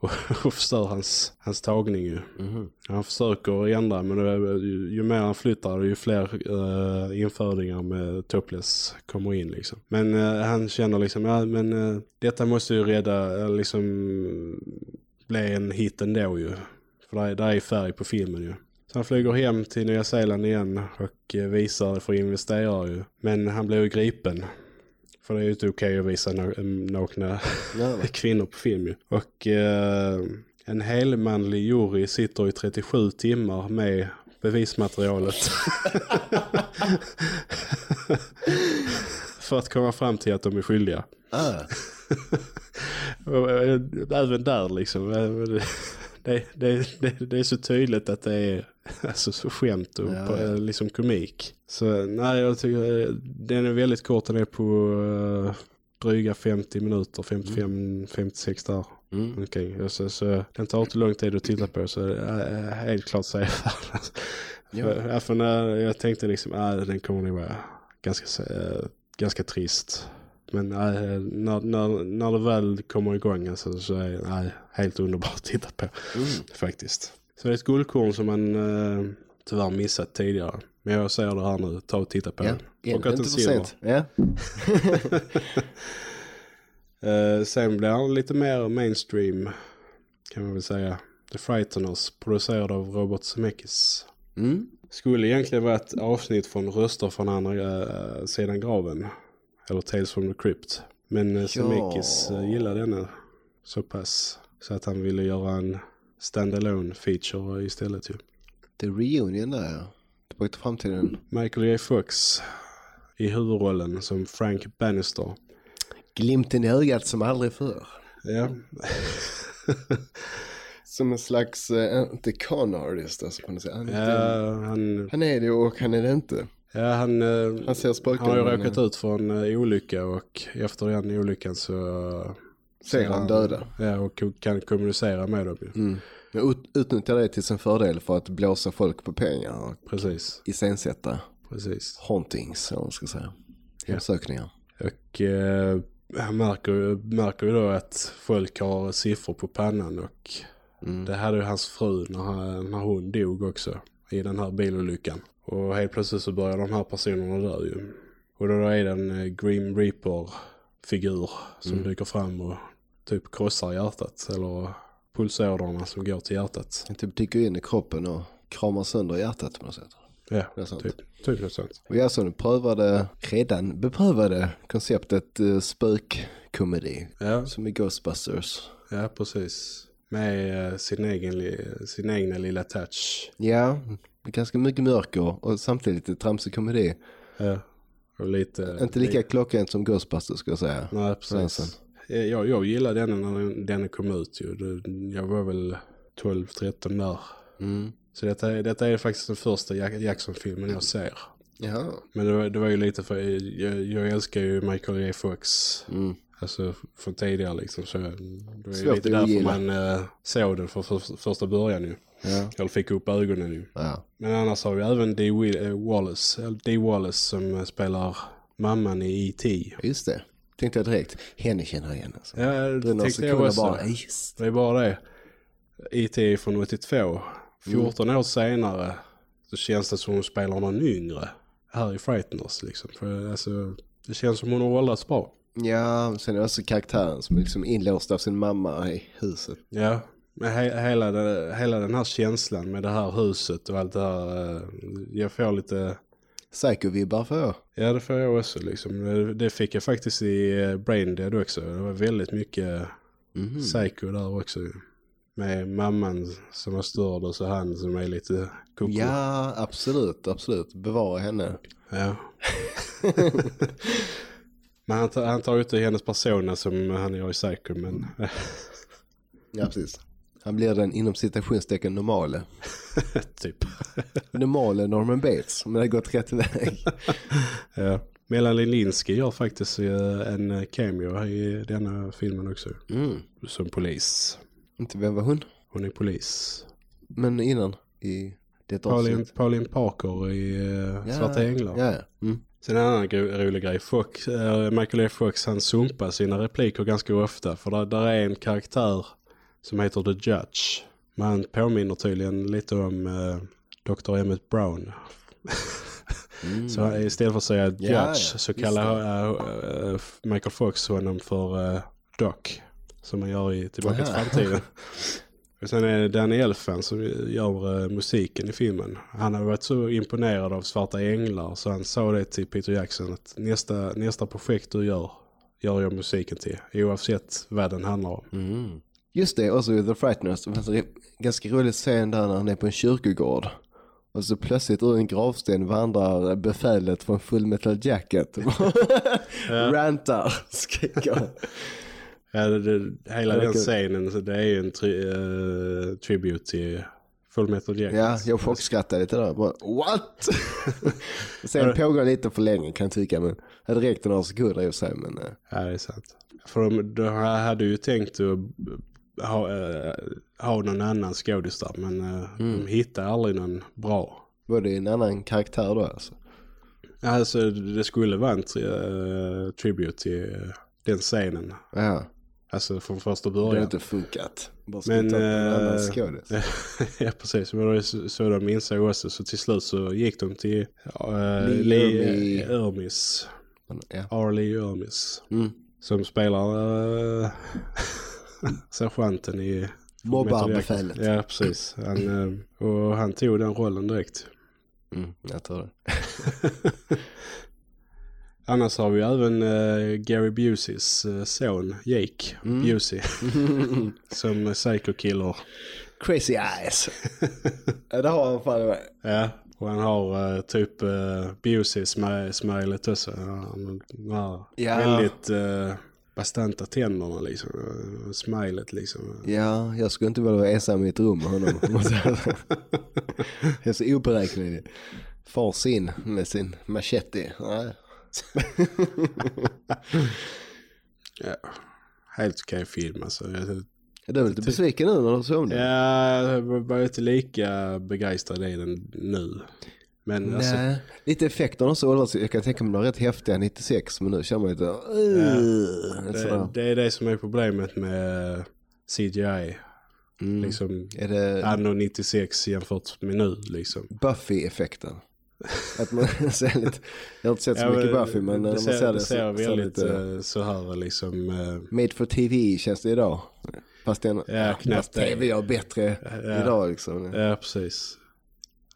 (laughs) och, förstör hans, hans tagning ju. Mhm. Han försöker ändra men ju, ju mer han flyttar ju fler uh, infödingar med topless kommer in liksom. Men eh, han känner liksom, ja men eh, detta måste ju rädda, eh, liksom bli en hit ändå ju. För där, är- där är färg på filmen ju. Så han flyger hem till Nya Zeeland igen och eh, visar för investerare ju. Men han blir ju gripen. För det är ju inte okej att visa na- nakna (laughs) kvinnor på film ju. Och eh, en helmanlig jury sitter i 37 timmar med bevismaterialet. (laughs) För att komma fram till att de är skyldiga. ah, (laughs) eh, Även där liksom. Det, det, det, det är så tydligt att det är alltså, så skämt och Ja, ja. eh, liksom komik. Så nej, jag tycker eh, den är väldigt kort. Den är på uh, dryga 50 minuter, 55, 56 där. mm. Okej, så, så den tar inte lång tid att titta på så är helt klart sevärd. Ja. För, ja, för när jag tänkte liksom, äh, den kommer nog vara ganska, eh, ganska trist. Men äh, när, när, när det väl kommer igång alltså, så är det helt underbart att titta på Mm. faktiskt. Så det är ett guldkorn som man äh, tyvärr missat tidigare. Men jag säger det här nu, ta och titta på Ja, den. ändå att den silver. Ja. (laughs) Eh, sen blir han lite mer mainstream. kan man väl säga. The Frighteners, producerad av Robert Zemeckis. Mm. Skulle egentligen vara ett avsnitt från Röster från andra äh, sidan graven. Eller Tales from the Crypt. Men Zemeckis äh, gillade denna så pass. Så att han ville göra en standalone feature istället ju. The reunion där ja. Tillbaka till framtiden. Michael J. Fox i huvudrollen som Frank Bannister. Glimten i ögat som aldrig förr. Ja. (laughs) som en slags, uh, inte con artist alltså på något sätt. Han, ja, han, han är det och han är det inte. Ja, han, han, ser spöken, han har ju råkat ut för en uh, olycka och efter den olyckan så ser han döda. Ja, och kan kommunicera med dem. Mm. Men ut, utnyttjar det till sin fördel för att blåsa folk på pengar. Och Precis. Iscensätta. Precis. Hauntings, eller man ska säga. Hemsökningar. Ja. Och eh, han märker, märker ju då att folk har siffror på pannan och mm. det hade ju hans fru när, han, när hon dog också i den här bilolyckan. Och helt plötsligt så börjar de här personerna dö ju. Och då är det en eh, Grim Reaper-figur som mm. dyker fram och typ krossar hjärtat eller pulsådrorna som går till hjärtat. Den typ dyker in i kroppen och kramar sönder hjärtat på något sätt. Ja, typ, typ något sånt. Och jag som prövade, redan beprövade konceptet uh, spökkomedi. Ja. Som i Ghostbusters. Ja, precis. Med uh, sin, egen, sin egna lilla touch. Ja, ganska mycket mörker och samtidigt lite tramsig komedi. Ja, och lite... Inte lika lite... klockrent som Ghostbusters ska jag säga. Nej, precis. Jag, jag gillade den när den kom ut ju. Jag var väl 12-13 där. Mm. Så detta, detta är faktiskt den första Jackson-filmen jag ser. Jaha. Men det var, det var ju lite för, jag, jag älskar ju Michael J. Fox. Mm. Alltså från tidigare liksom. Så det var ju lite därför man äh, såg den för, för, första början ju. Ja. Eller fick upp ögonen ju. Ja. Men annars har vi även Dee Wallace, Dee Wallace som spelar mamman i E.T. Just det. Tänkte jag direkt, henne känner jag igen alltså. Ja, det tänkte jag också. Bara, just. Det är bara det. E.T. från 82. 14 mm. år senare så känns det som hon spelar någon yngre här i Frighteners liksom. För alltså, det känns som hon har åldrats bra. Ja, sen är det också karaktären som är liksom inlåst av sin mamma i huset. Ja, men he hela, det, hela den här känslan med det här huset och allt det här. Jag får lite... Psycho-vibbar får jag. Ja, det får jag också liksom. Det, fick jag faktiskt i Brain Dead också. Det var väldigt mycket mm. psycho där också. Med mamman som har störd och så han som är lite koko. Ja, absolut, absolut. Bevara henne. Ja. (laughs) men han tar, han tar ju inte hennes persona som han gör i Psycho, men... (laughs) ja, precis. Han blir den inom citationstecken normale. (laughs) typ. (laughs) normale Norman Bates, men det har gått rätt väg. ja. Melanie Linsky gör faktiskt en cameo i denna filmen också. Mm. Som polis. Inte vem var hon? Hon är polis. Men innan i det Pauline, Pauline Parker i uh, ja, Svarta Änglar. Ja, mm. Sen en annan rolig grej. Fox, uh, Michael A. Fox han sumpar sina repliker ganska ofta. För där, där är en karaktär som heter The Judge. Men han påminner tydligen lite om uh, Dr. Emmett Brown. (laughs) Mm. så istället för att säga Judge ja, ja. så kallar Michael Fox honom för Doc. Som man gör i Tillbaka till framtiden. (laughs) Sen är det Danny Elfman som gör uh, musiken i filmen. Han har varit så imponerad av Svarta Änglar så han sa det till Peter Jackson att nästa, nästa projekt du gör, gör jag musiken till. Oavsett vad den handlar om. Mm. Just det, och så The Frighteners. Det en ganska rolig scen där när han är på en kyrkogård. Och så plötsligt ur en gravsten vandrar befälet från Full Metal Jacket. (laughs) (laughs) Rantar, skriker. (laughs) Ja, det, det, hela den scenen så det är ju en tri, uh, tribute till Full Metal Jacket. Ja, jag chockskrattade lite där. Bara, What? (laughs) Sen pågår lite för länge kan jag tycka. Men det hade räckt några sekunder i och sig. Men, uh. Ja, det är sant. För de, de hade ju tänkt att ha, uh, ha någon annan skådis där. Men uh, mm. de hittade aldrig någon bra. Var det en annan karaktär då alltså? Alltså det skulle vara en tri tribute till den scenen. Ja. Alltså från första början. Det har inte funkat. Bara men, ta en annan skådis. (laughs) ja, precis. Men det var så de insåg också. Så till slut så gick de till uh, Lee Ermis. Ja. Arlie Ermis. Mm. Som spelar uh, (laughs) sergeanten i Mobbarbefälet. Ja, precis. Han, eh, och han tog den rollen direkt. Mm, jag tror det. (laughs) Annars har vi även uh, Gary Buseys uh, son, Jake Mm. Busey, (laughs) (laughs) som Psycho Killer. Crazy eyes. det har han fan med. Ja, och han har uh, typ uh, Busey-smilet också. Han har Ja. väldigt uh, bastanta tänderna liksom. Smilet liksom. Ja, jag skulle inte vilja vara ensam i ett rum med honom. (laughs) jag är så oberäknelig. Fars in med sin machete. Nej. (laughs) Ja, helt okej film alltså. Jag, Du är väl lite besviken nu när du såg det? Ja, jag var inte lika begeistrad i den nu. Men alltså, Nej, lite effekterna så åldrats. Jag kan tänka mig de var rätt häftiga 96 men nu känner man lite... Lite det, det är det som är problemet med CGI. Mm. Liksom Är det anno 96 jämfört med nu liksom. Buffy-effekten? (laughs) Att man (laughs) ser lite... Jag har inte sett så Ja, mycket men Buffy men det, när man ser, ser det, det så- ser ser väldigt lite... eh, så här liksom. eh, Made for TV känns det idag. Fast det är en, Ja, fast det. TV är bättre Ja. idag liksom. Ja, precis.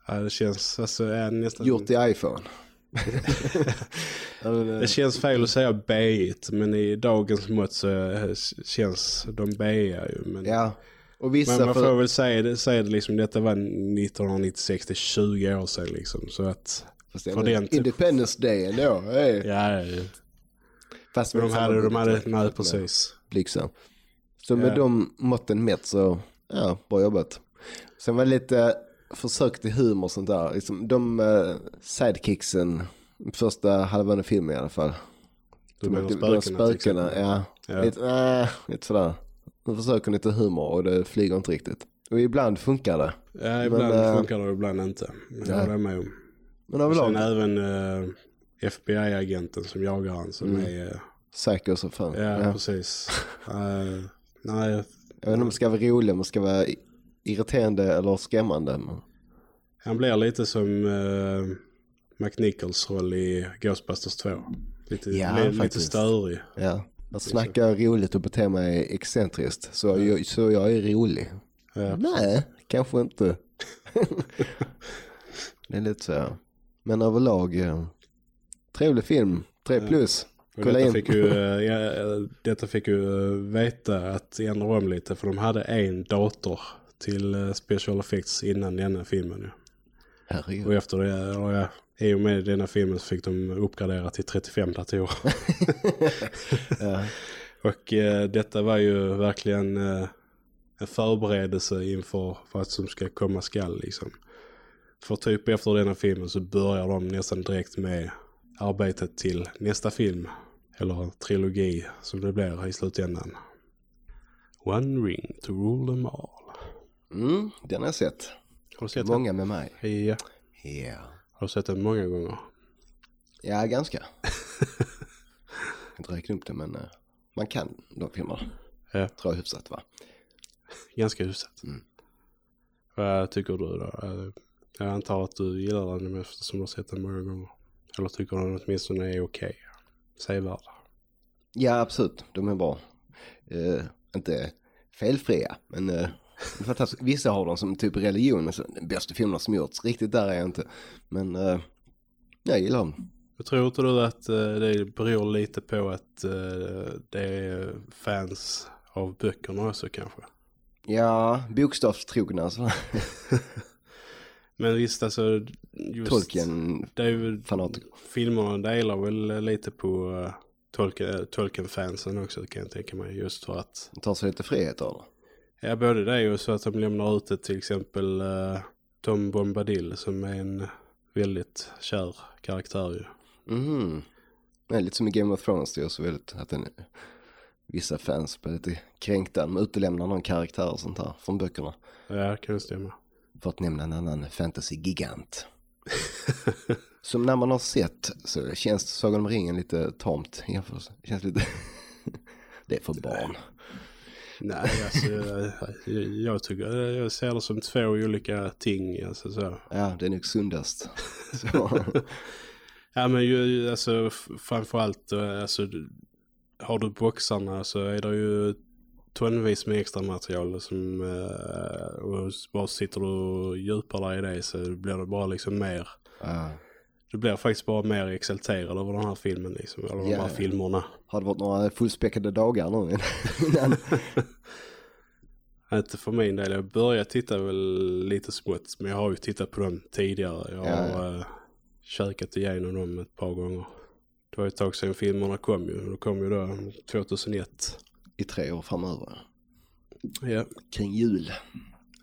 Ja, det känns alltså är nästan. Gjort i iPhone. (laughs) ja, eh, Det känns fel att säga b men i dagens mått så känns de b ju. Men, ja, och vissa men man för... får väl säga det, säga det liksom, detta var 1996, det är 20 år sedan liksom. Så att, Fast för den typ- Independence Day ändå. Hey. ja, ja, ja. Fast de hade, de hade, nej precis. Blygsam. Så med Ja. de måtten mätt så, ja, bra jobbat. Sen var det lite försök till humor och sånt där. Liksom, de uh, sidekicksen, första halvan av filmen i alla fall. Du menar de, spökena? de spökena, ja. Ja. Lite, äh, lite sådär. De försöker lite humor och det flyger inte riktigt. Och ibland funkar det. Ja, ibland Men, eh, funkar det och ibland inte. Det håller jag med om. Men överlag, sen även eh, FBI-agenten som jagar han som Mm. är... eh, psycho så fan. ja, Ja. precis. (laughs) Eh, nej, Jag vet inte om det ska vara roligt, om det ska vara irriterande eller skrämmande. Men... han blir lite som uh, McNichols roll i Ghostbusters 2. Lite, Ja, li, lite störig. Ja, jag snackar roligt och beter mig excentriskt. Så, jag, så jag är rolig. Ja. Nej, kanske inte. (laughs) det är lite så. Men överlag, ja. trevlig film. 3 plus. Och Kolla detta, in. fick ju, (laughs) eh, ja, eh, detta fick ju eh, veta att ändra om lite för de hade en dator till eh, special effects innan denna filmen. Ja. Herregud. Och efter det, och ja, i och med denna filmen så fick de uppgradera till 35 datorer. (laughs) Ja. (laughs) och eh, detta var ju verkligen eh, en förberedelse inför vad som ska komma skall liksom. För typ efter denna filmen så börjar de nästan direkt med arbetet till nästa film. Eller trilogi som det blir i slutändan. One ring to rule them all. Mm, den har jag sett. Har du sett Många med mig. den? Ja. Ja. Har du sett den många gånger? Ja, ganska. jag kan inte räkna upp det, men eh, man kan de filmerna. Ja. Tror jag hyfsat va? Ganska hyfsat. Mm. Vad tycker du då? Eh, Jag antar att du gillar den eftersom du har sett den många gånger. Eller tycker du den åtminstone är okej? Sägvärd. Ja, absolut. De är bra. Eh, inte felfria, men är fantastiskt. vissa har dem som typ religion. Alltså, den bästa filmen som gjorts. Riktigt där är jag inte. Men eh, jag gillar dem. Jag tror inte du att eh, det beror lite på att eh, det är fans av böckerna också kanske? Ja, bokstavstrogna. Alltså. (laughs) Men visst alltså just Tolkien, det är ju, fanatiker. filmerna delar väl lite på uh, Tolkien, Tolkien-fansen också kan jag tänka mig just för att tar sig lite frihet av det. Ja, både det och så att de lämnar ut det till exempel eh, Tom Bombadil som är en väldigt kär karaktär ju. Mhm. Det lite som i Game of Thrones, det är också väldigt att den, vissa fans blir lite kränkta. De utelämnar någon karaktär och sånt här från böckerna. Ja, kan det stämma. För att nämna en annan fantasy-gigant. (laughs) Som när man har sett så känns Sagan om ringen lite tamt jämfört. Känns lite... (laughs) det är för barn. Nej, alltså jag, jag tycker jag ser det som två olika ting. Alltså, så. Ja, det är nog sundast. (laughs) Ja, men ju, alltså framförallt eh, alltså, har du boxarna så är det ju tonvis med extra material som, eh, och bara sitter du och djupar dig i det så blir det bara liksom mer Ja. Du blir faktiskt bara mer exalterad över den här filmen liksom, eller de Ja. här filmerna. Har det varit några fullspäckade dagar nu (laughs) innan? (laughs) Inte för min del, jag började titta väl lite smått men jag har ju tittat på dem tidigare. Jag har Ja, ja. käkat igenom dem ett par gånger. Det var ju ett tag sedan filmerna kom ju, de kom ju då 2001. I tre år framöver. Ja, Kring jul.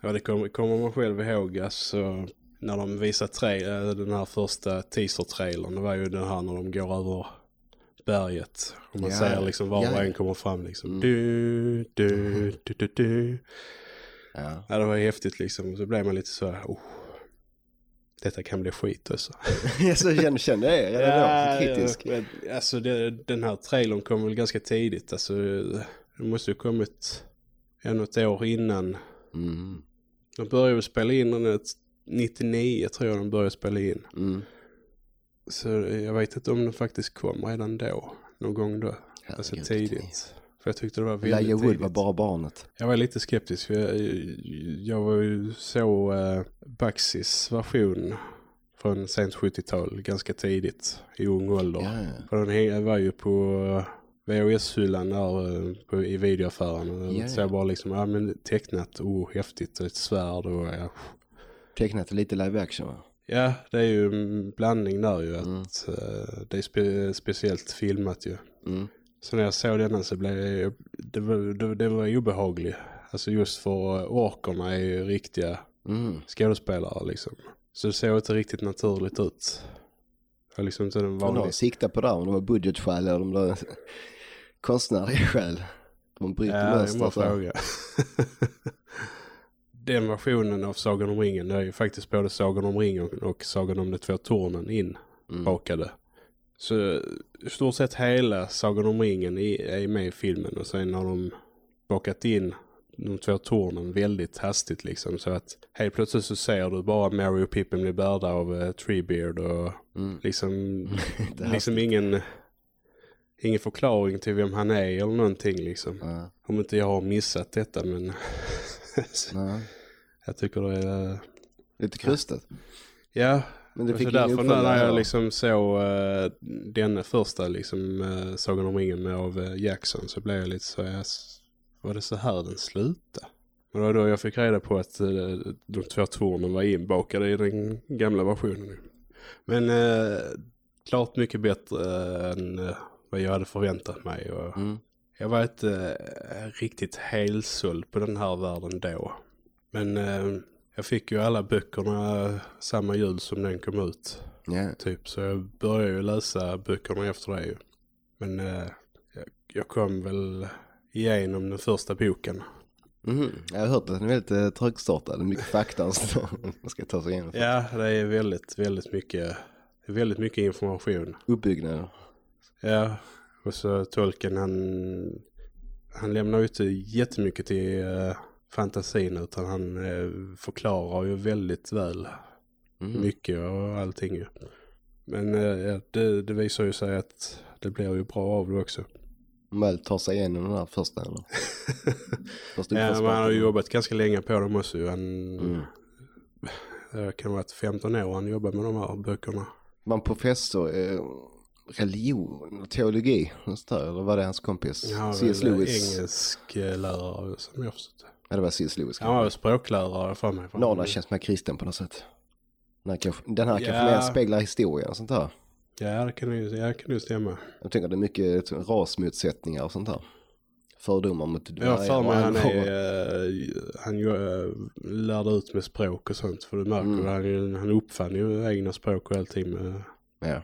ja det kommer, kommer man själv ihåg alltså när de visade tre, äh, den här första teaser-trailern. Det var ju den här när de går över berget. Och man Ja, ser liksom var ja, och ja. en kommer fram liksom. Mm. Du, du, du, du, du. Ja. Ja, det var häftigt liksom. Så blev man lite så här, oh, detta kan bli skit alltså. (laughs) så kände, kände jag redan då, kritisk. Ja, (laughs) alltså det, den här trailern kom väl ganska tidigt. Alltså det måste ju kommit ännu ett år innan. Mm. De började ju spela in den ett 99 tror jag de började spela in. Mm. Så jag vet inte om den faktiskt kom redan då. Någon gång då. Alltså Herregud, tidigt. För jag tyckte det var väldigt Elijah Wood var bara barnet. Jag var lite skeptisk för jag, jag var ju så uh, Baxis version från sent 70-tal ganska tidigt i ung ålder. Ja. För den var ju på eh, VHS-hyllan där eh, på, i videoaffären. Och Ja, Så ja. jag bara liksom, ja men tecknat, oh häftigt, och ett svärd och ja. Tecknat lite live action va? Ja, det är ju en blandning där ju att Mm. eh, det är spe, speciellt filmat ju. Mm. Så när jag såg denna så blev jag, det var, det, det var obehaglig. Alltså just för orkerna är ju riktiga Mm. skådespelare liksom. Så det såg inte riktigt naturligt ut. Det var liksom inte den vanliga. sikta på det om det var budgetskäl eller om det var konstnärliga skäl. De bryter Ja, det är en bra fråga. (laughs) Den versionen av Sagan om ringen, är ju faktiskt både Sagan om ringen och Sagan om de två tornen Mm. inbakade. Så i stort sett hela Sagan om ringen är med i filmen och sen har de bakat in de två tornen väldigt hastigt liksom så att helt plötsligt så ser du bara Mary och Pippin bli bärda av uh, Treebeard och Mm. liksom, (laughs) liksom ingen, ingen förklaring till vem han är eller någonting liksom. Ja, Om inte jag har missat detta men (laughs) nej. Jag tycker det är... Lite krystat. Ja, Men det och fick därför när jag liksom såg uh, denna första liksom uh, Sagan om ringen med av eh, Jackson så blev jag lite så jag, var det så här den slutade? Och det var då jag fick reda på att uh, de två tornen var inbakade i den gamla versionen. Men uh, klart mycket bättre än uh, vad jag hade förväntat mig. Och Mm. jag var inte uh, riktigt helsåld på den här världen då. Men eh, jag fick ju alla böckerna samma jul som den kom ut. Ja. Typ. Så jag började ju läsa böckerna efter det ju. Men eh, jag, jag kom väl igenom den första boken. Mhm. Jag har hört att den är väldigt eh, trögstartad. Mycket fakta sånt. (laughs) Man ska ta sig igenom. Ja, det är väldigt, väldigt mycket, väldigt mycket information. Uppbyggnad. Ja, och så tolken han, han lämnar ju inte jättemycket till eh, fantasin utan han eh, förklarar ju väldigt väl Mm. mycket och allting ju. Men eh, ja, det, det visar ju sig att det blir ju bra av det också. Väl tar sig igenom den här första eller? (laughs) Första Ja, man har ju jobbat ganska länge på dem också. Han, Mm. Det kan vara ett 15 år han jobbar med de här böckerna. Han professor i religion och teologi? där, Eller var det hans kompis? Han C.S. Lewis. engelsk eh, lärare som jag förstått Ja, det var C.S. Lewis. Han var väl språklärare för mig. Nana känns mer kristen på något sätt. Den här kanske, den här kanske mer speglar historien och sånt där. Ja, det kan ju, det kan ju stämma. Jag tänker att det är mycket rasmotsättningar och sånt där. Fördomar mot Jag har för mig han är, eh, han eh, lärde ut med språk och sånt. För du märker, Mm. han, han uppfann ju egna språk och allting med, Ja,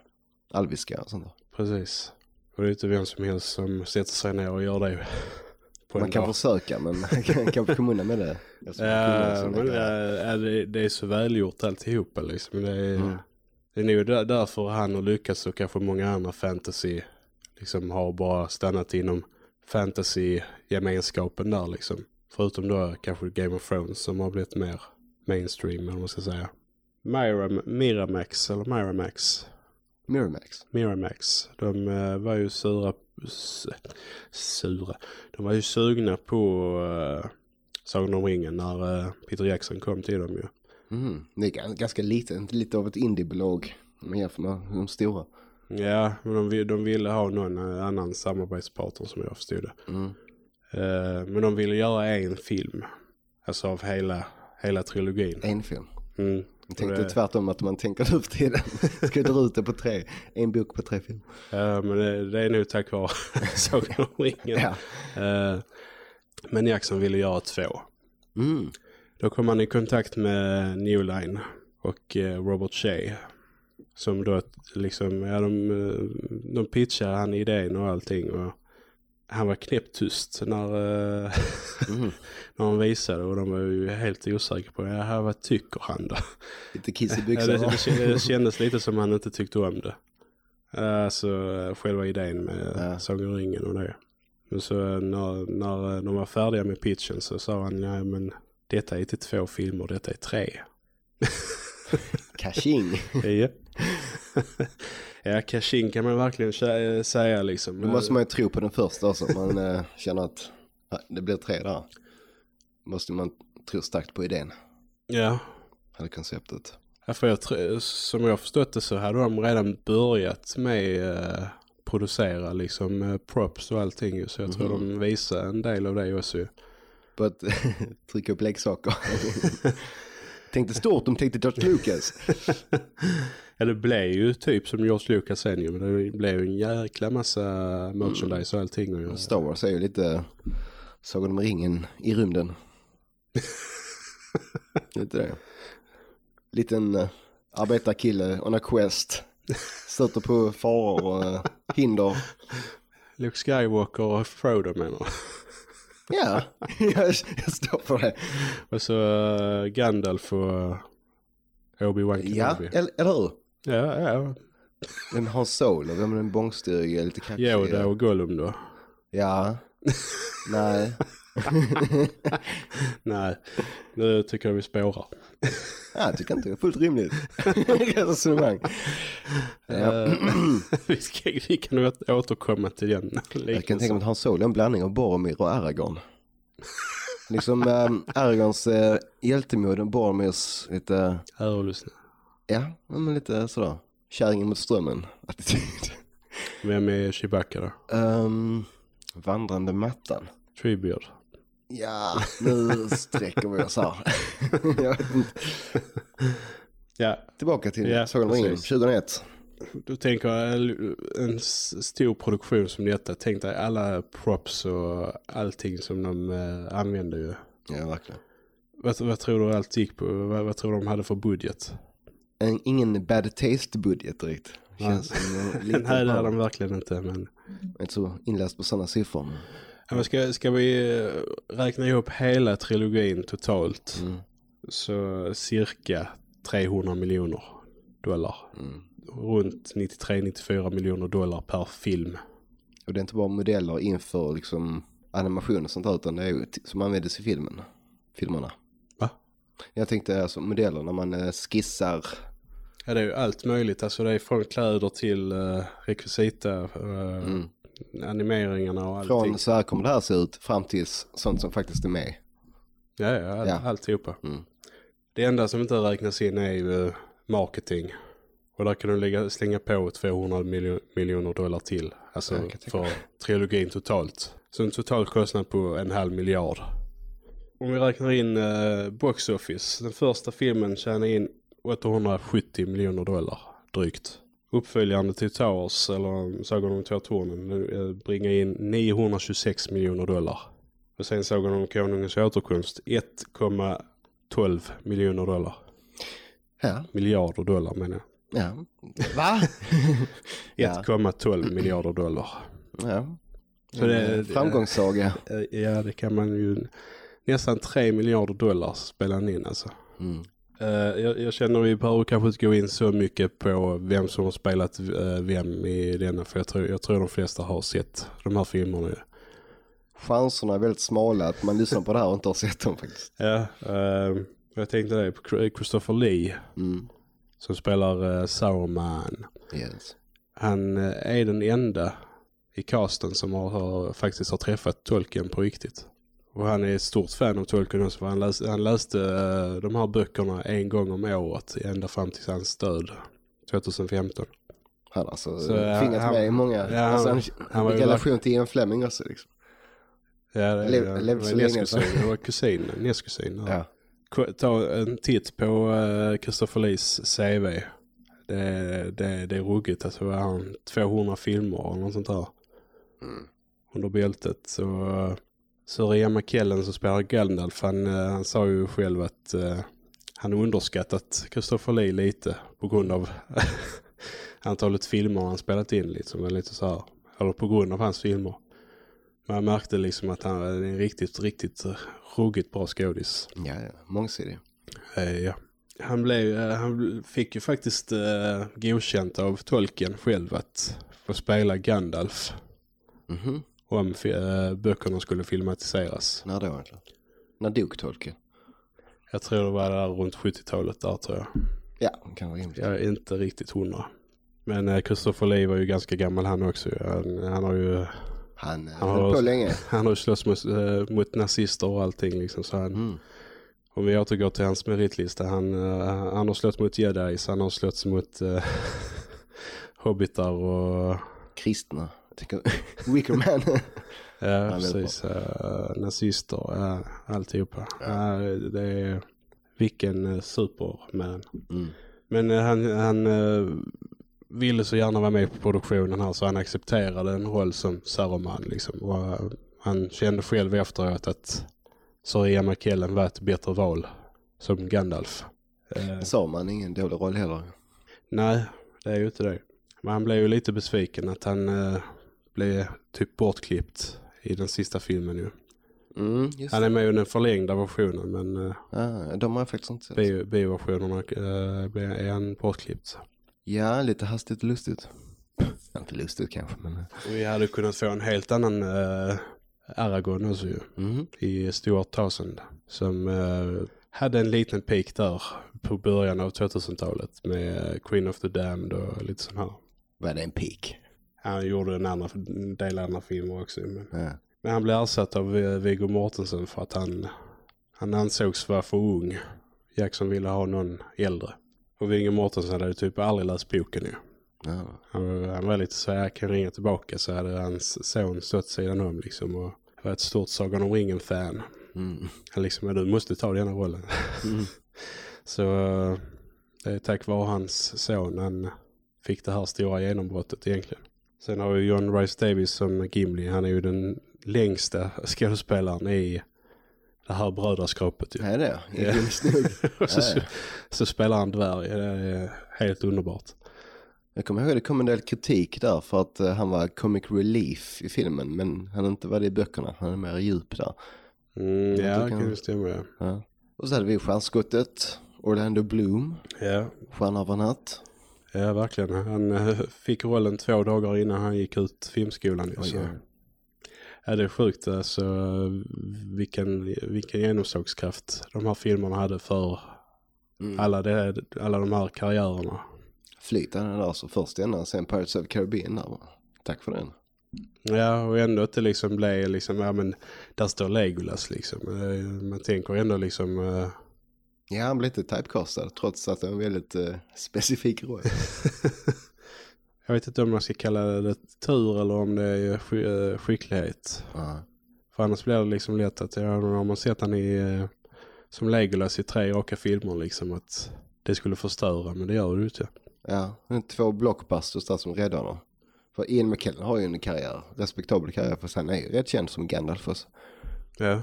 alviska och sånt där. precis. Och det är inte vem som helst som sätter sig ner och gör det på Man en kan dag. försöka men man kan kanske komma undan med det. Ja, men mycket. äh, äh, det, det är så välgjort alltihopa liksom. Det är, Mm. det är nog där, därför han har lyckats och kanske många andra fantasy liksom har bara stannat inom fantasy-gemenskapen där liksom. Förutom då kanske Game of Thrones som har blivit mer mainstream eller vad man ska säga. Myra, Miramax eller Miramax. Miramax. Miramax. De eh, var ju sura sura. De var ju sugna på uh, Sagan om ringen när uh, Peter Jackson kom till dem ju. Mm. Det är gan- ganska litet, lite av ett indiebolag. Om man jämför med de stora. Ja, men de, de ville ha någon eh, annan samarbetspartner som jag förstod det. Mm. Eh, men de ville göra en film. Alltså av hela, hela trilogin. En film. Mm. Jag tänkte det- tvärtom att man tänker nu för tiden. Ska dra ut det på tre. En bok på tre filmer. Ja, men det, det är nog tack vare (laughs) Sagan om ringen. Ja. Eh, men Jackson ville göra två. Mm. Då kom han i kontakt med New Line och eh, Robert Shea. Som då liksom, ja de, eh, de pitchade han idén och allting och han var knäpptyst när, eh, Mm. (laughs) när de visade och de var ju helt osäkra på, ja vad tycker han då? Lite kiss i (laughs) det, byxorna. det, det kändes lite som han inte tyckte om det. Alltså själva idén med Ja. Sagan om ringen och det. Men så när, när de var färdiga med pitchen så sa han, ja men detta är inte två filmer, detta är tre. Kaching. (laughs) Ja. Ja, Kashin kan man verkligen kä- säga liksom. Då måste man ju tro på den första också. Man eh, känner att det blir tre där. Måste man tro starkt på idén. Ja. Eller konceptet. ja, för jag som jag förstått det så hade de redan börjat med eh, producera liksom eh, props och allting. Så jag tror de visade en del av det också. På att (laughs) trycka upp leksaker. (laughs) tänkte stort, de tänkte George Lucas. (laughs) Ja, det blev ju typ som George Lucas sen ju. Men det blev ju en jäkla massa merchandise och allting. Och Star Wars är ju lite Sagan om ringen i rymden. (laughs) lite det. Liten uh, arbetarkille on a quest. Stöter på faror och uh, hinder. Luke Skywalker och Frodo menar. (laughs) Ja, jag, står för det. Och så uh, Gandalf och Obi-Wan Ja, Kenobi. eller, eller hur? Ja, ja. Den har Solo, vem är den bångstyriga, lite kaxig. Yoda och Gollum då. Ja. Nej. (laughs) Nej, nu tycker jag vi spårar. Ja, jag tycker inte det är fullt rimligt. (laughs) Resonemang. Ja. Eh, (clears throat) vi, ska, vi kan återkomma till den Jag kan tänka mig att Han Solo är en blandning av Boromir och Aragorn. liksom ähm, Aragorns äh, hjältemod och Boromirs lite, lyssna. Ja, men lite sådär, kärringen mot strömmen attityd. Vem är Chewbacca då? Um, vandrande mattan. Treebeard. Ja, nu sträcker vi oss här. (laughs) Ja, Tillbaka till Ja, Sagan om ringen, precis. 2001. du tänker en, stor produktion som detta. Tänk dig alla props och allting som de eh, använder ju. Ja, verkligen. Vad, vad tror du allt gick på? Vad, vad tror du de hade för budget? En, ingen bad taste-budget direkt. Känns som (laughs) en liten Nej, det hade de verkligen inte. Men... Jag så inläst på sådana siffror. men- Ja, ska, ska vi eh, räkna ihop hela trilogin totalt Mm. så cirka 300 miljoner dollar. Mm. Runt 93-94 miljoner dollar per film. Och det är inte bara modeller inför liksom animation och sånt där utan det är ju som användes i filmen. Filmerna. Jag tänkte alltså modeller när man eh, skissar. Ja, det är ju allt möjligt. Alltså det är från kläder till uh, rekvisita, eh, Mm. animeringarna och allting. Från så här kommer det här se ut fram tills sånt som faktiskt är med. Ja, ja, all, Ja. alltihopa. Mm. Det enda som inte räknas in är ju marketing. Och där kan du lägga, slänga på 200 miljo- miljoner dollar till. Alltså för trilogin totalt. Så en total kostnad på en halv miljard. Om vi räknar in eh, box office. Den första filmen tjänar in 870 miljoner dollar drygt. Uppföljande till Towers, eller Sagan om två tornen, eh, bringar in 926 miljoner dollar. Och sen Sagan om konungens återkomst 1,12 miljoner dollar. Ja, Miljarder dollar menar jag. ja. Va? (laughs) Ja. 1,12 miljarder dollar. ja. Så det- eh, Framgångssaga. Eh, Ja, det kan man ju... Nästan 3 miljarder dollar spelar han in alltså. Mm. Eh, jag, jag känner vi behöver kanske inte gå in så mycket på vem som har spelat eh, vem i denna. För jag tror, jag tror de flesta har sett de här filmerna. ju. Chanserna är väldigt smala att man lyssnar på det här och inte har sett dem faktiskt. Ja, eh, jag tänkte det på Chri- Christopher Lee Mm. som spelar uh, Sauron. Yes. Han eh, är den enda i casten som har, har, faktiskt har träffat Tolkien på riktigt. Och han är ett stort fan av Tolkien också. För han, läste, han läste uh, de här böckerna en gång om året ända fram till hans död 2015. Han har alltså Så, fingat han- med i många, ja, han- alltså, han, han ju relation till Ian Fleming också liksom. Ja, det, Lev- ja, levde det så var länge, nästkusin. Det var kusin, nästkusin. Ja. Ta en titt på uh, Christopher Lees CV. Det, det, det är ruggigt. Alltså han 200 filmer eller något sånt där. Mm. Under bältet. Så, så Ian McKellen som spelar Gandalf, han, eh, han sa ju själv att eh, han underskattat Christopher Lee lite på grund av (laughs) antalet filmer han spelat in liksom. Lite så här, eller på grund av hans filmer. Man märkte liksom att han är en riktigt, riktigt ruggigt bra skådis. Ja, ja. Mångsidig. Eh, ja. Han, blev, eh, han fick ju faktiskt eh, godkänt av tolken själv att få spela Gandalf Mhm. Om eh, böckerna skulle filmatiseras. När då egentligen? När dog Tolkien? Jag tror det var där runt 70-talet där tror jag. Ja, kan vara rimligt. Jag är inte riktigt hundra. Men eh, Christopher Lee var ju ganska gammal han också. Han, han har ju Han eh, Han har- på länge. (laughs) han har ju slåss mot, eh, mot nazister och allting liksom. Så han, Mm. Om vi återgår till hans meritlista. Han, eh, han har slått mot jedis, han har slått mot (laughs) hobbitar och Kristna. Jag tänker, (laughs) Wickerman. ja, precis, uh, nazister, ja, alltihopa. Ja. det är vilken uh, superman. Mm. Men eh, han, han eh, ville så gärna vara med på produktionen här så han accepterade en roll som Saruman liksom. Och, eh, han kände själv efteråt att Sir Ian McKellen var ett bättre val som Gandalf. Eh, Sa man ingen dålig roll heller. nej, det är ju inte det. Men han blev ju lite besviken att han eh, blev typ bortklippt i den sista filmen ju. Mm, Han är med i den förlängda versionen men eh, Ah, de har jag faktiskt inte sett. bio- bioversionerna eh, blev- är han bortklippt. Ja, lite hastigt och lustigt. (laughs) Inte lustigt kanske, men... Vi hade kunnat få en helt annan uh, Aragorn också ju. Mm. I Stuart Townsend. Som eh, hade en liten peak där på början av 2000-talet. Med Queen of the Damned och lite sån här. Var det en pik? Han gjorde en, annan, en del andra filmer också. Men, Ja. men han blev ersatt av eh, Viggo Mortensen för att han, han ansågs vara för ung. Jackson ville ha någon äldre. Och Viggo Mortensen hade typ aldrig läst boken ju. Ja. Han, han var lite så här, jag kan ringa tillbaka så hade hans son stått sidan om liksom och var ett stort Sagan om ringen-fan. Mm. Han liksom, ja, du måste ta denna rollen. Mm. (laughs) så eh, det är tack vare hans son han fick det här stora genombrottet egentligen. Sen har vi John Rice Davis som Gimli. Han är ju den längsta skådespelaren i det här brödraskapet. Ju. Ja, det är Ja. det. Snygg. (laughs) Och så, Ja, ja. så spelar han dvärg. Det är helt underbart. Jag kommer ihåg att det kom en del kritik där för att eh, han var comic relief i filmen. Men han inte var det i böckerna. Han är mer djup där. Mm, ja, det kan ju stämma. Ja. Ja. Och så hade vi stjärnskottet. Orlando Bloom. Ja, Stjärna av natt. Ja, verkligen. Han eh, fick rollen två dagar innan han gick ut filmskolan. Oj, så. oj. Ja, det är sjukt alltså vilken, vilken genomslagskraft de här filmerna hade för Mm. alla, det, alla de här karriärerna. Flytade han där så först innan sen Pirates of Caribbean där. Tack för den. Ja, och ändå att det liksom blev liksom, ja men där står Legolas liksom. Eh, Man tänker ändå liksom, eh, Ja, han blev lite typecastad trots att det var en väldigt eh, specifik roll. (laughs) (laughs) jag vet inte om man ska kalla det tur eller om det är sk- eh, skicklighet. Ja. För annars blir det liksom lätt att, ja, om man sett han i, eh, som Legolas i tre raka filmer liksom, att det skulle förstöra, men det gör det inte. Ja, är två blockbusters där som räddar honom. För Ian McKellen har ju en karriär, respektabel karriär, för han är ju rätt känd som Gandalf också. Ja.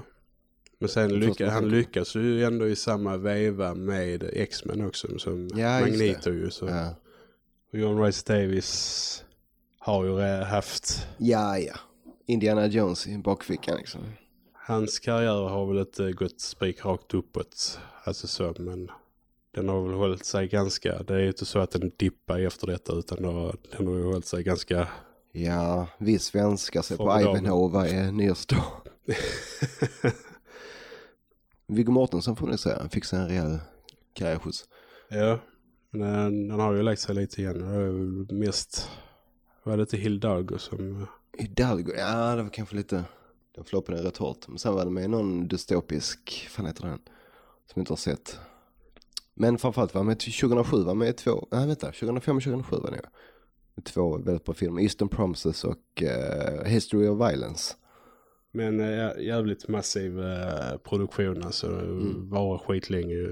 Men sen lycka, han lyckas ju ändå i samma veva med X-Men också, som Ja. Magneto ju. Så. Ja, Och John Rice Davis har ju haft, ja. ja. Indiana Jones i bakfickan liksom. hans karriär har väl inte gått spik rakt uppåt, alltså så, men den har väl hållit sig ganska, det är ju inte så att den dippar efter detta, utan den har, den har ju hållit sig ganska Ja, vi svenskar ser på. Ivanhoe varje nyårsdag. (laughs) Viggo Mortensen får ni säga, han fick sig en rejäl karriärskjuts. Ja, men den, den har ju lagt sig lite igen. Det är mest, var det inte Hildago som Hidalgo, ja det var kanske lite, den floppade rätt hårt. Men sen var det med någon dystopisk, fan heter den? Som jag inte har sett. Men framförallt var med till 2007, var med två, nej vänta, 2005 och 2007 var det. Två väldigt bra filmer, Eastern Promises och uh, History of Violence. Men äh, jävligt massiv äh, produktion alltså. Mm. Var skitlänge.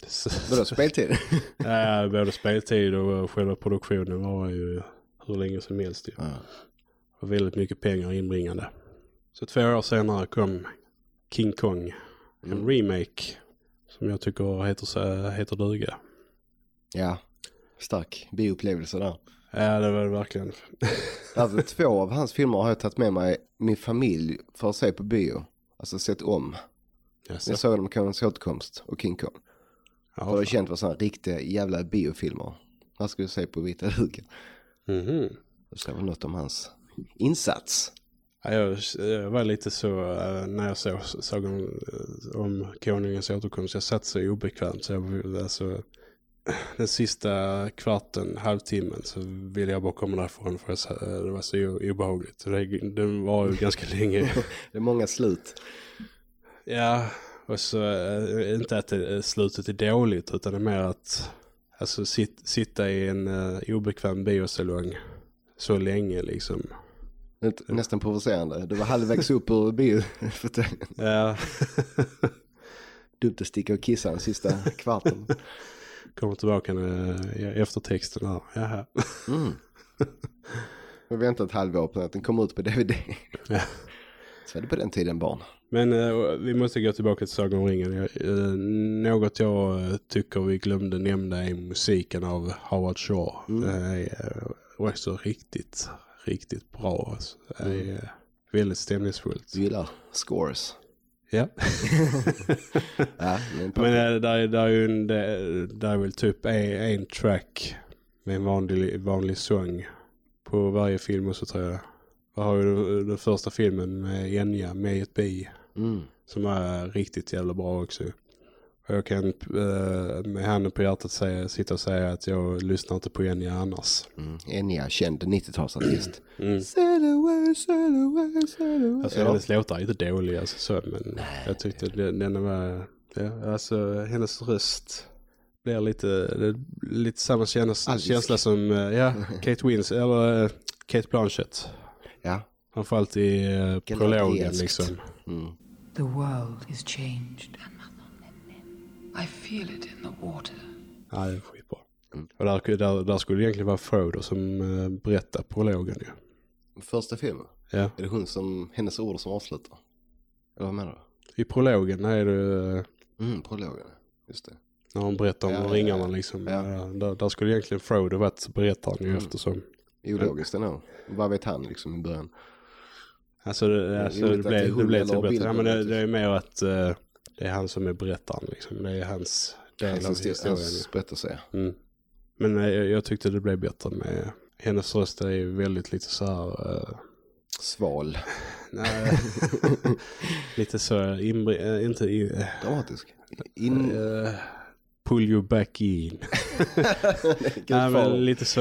(laughs) Vadå speltid? ja, både speltid och själva produktionen var ju hur länge som helst. Ju. Ja. Och väldigt mycket pengar inbringande. Så två år senare kom King Kong. En mm. remake som jag tycker heter, heter duga. Ja, stark bioupplevelse där. Ja, det var det verkligen. (laughs) alltså, två av hans filmer har jag tagit med mig min familj för att se på bio. Alltså sett om. Yes. Jag såg dem Konungens återkomst och King Kong. Ja, för det känt var sådana riktiga jävla biofilmer. Han skulle se på vita duken. Mm -hmm. Det var något om hans insats. Ja, jag, jag var lite så uh, när jag såg, såg om, om konungens återkomst. Jag satt så obekvämt så jag, alltså, den sista kvarten, halvtimmen så ville jag bara komma därifrån för att det var så obehagligt. Det, var ju ganska (laughs) länge. det är många slut. Ja, och så äh, inte att det, slutet är dåligt utan det är mer att alltså, sit, sitta i en uh, obekväm biosalong så länge liksom. Nästan provocerande. Du var halvvägs upp ur biofåtöljen. Ja. (laughs) Dumt att sticka och kissa den sista kvarten. (laughs) Kommer tillbaka med eftertexten här. Jaha. Mm. (laughs) Vi väntar ett halvår på att den kommer ut på DVD. (laughs) Ja. Så är det på den tiden barn. Men uh, vi måste gå tillbaka till Sagan om ringen. Uh, något jag uh, tycker vi glömde nämna är musiken av Howard Shaw. Mm. Det är också riktigt, riktigt bra. Alltså. Det är mm. väldigt stämningsfullt. Du gillar scores. Ja. (laughs) ja men men där, där, är ju en, där är väl typ en, en track med en vanlig, vanlig sång på varje film och så tror jag. Jag har ju den första filmen med Enya, med ett bi. Mm. Som är riktigt jävla bra också. Och jag kan äh, med handen på hjärtat säga, sitta och säga att jag lyssnar inte på Enya annars. Mm. Enya, känd 90-talsartist. Mm. Alltså ja. hennes låtar är inte dåliga alltså, så, men Nej, jag tyckte den, den var, ja, alltså hennes röst blir lite, lite samma känsla, känsla som, eh, ja, (laughs) Kate Wins, eller uh, Kate Blanchett. Ja. Framförallt i uh, prologen liksom. Mm. The world is changed. I feel it in the water. Ja, det är skitbra. Mm. Och där, där, där skulle det egentligen vara Frodo som uh, berättar prologen ju. Första filmen? Ja. Är det hon som, hennes ord som avslutar? Eller vad menar du? I prologen är det... Mm, prologen, just det. När hon berättar om ja, ringarna ja, liksom. Ja. Där, där, skulle egentligen Frodo varit berättaren ju mm. eftersom. Ologiskt ändå. Vad vet han liksom i början? Alltså, det, alltså, det, blev, det blev typ bättre. Ja, men det, det är mer att uh, det är han som är berättaren liksom. Det är hans del hans av historien. Hans berättelse. Mm. Men uh, jag, jag, tyckte det blev bättre med hennes röst är väldigt lite så här... Uh, Sval. (laughs) Nej, (laughs) lite så inbri, inte in, dramatisk. In... Uh, pull you back in. (laughs) Nej, men lite så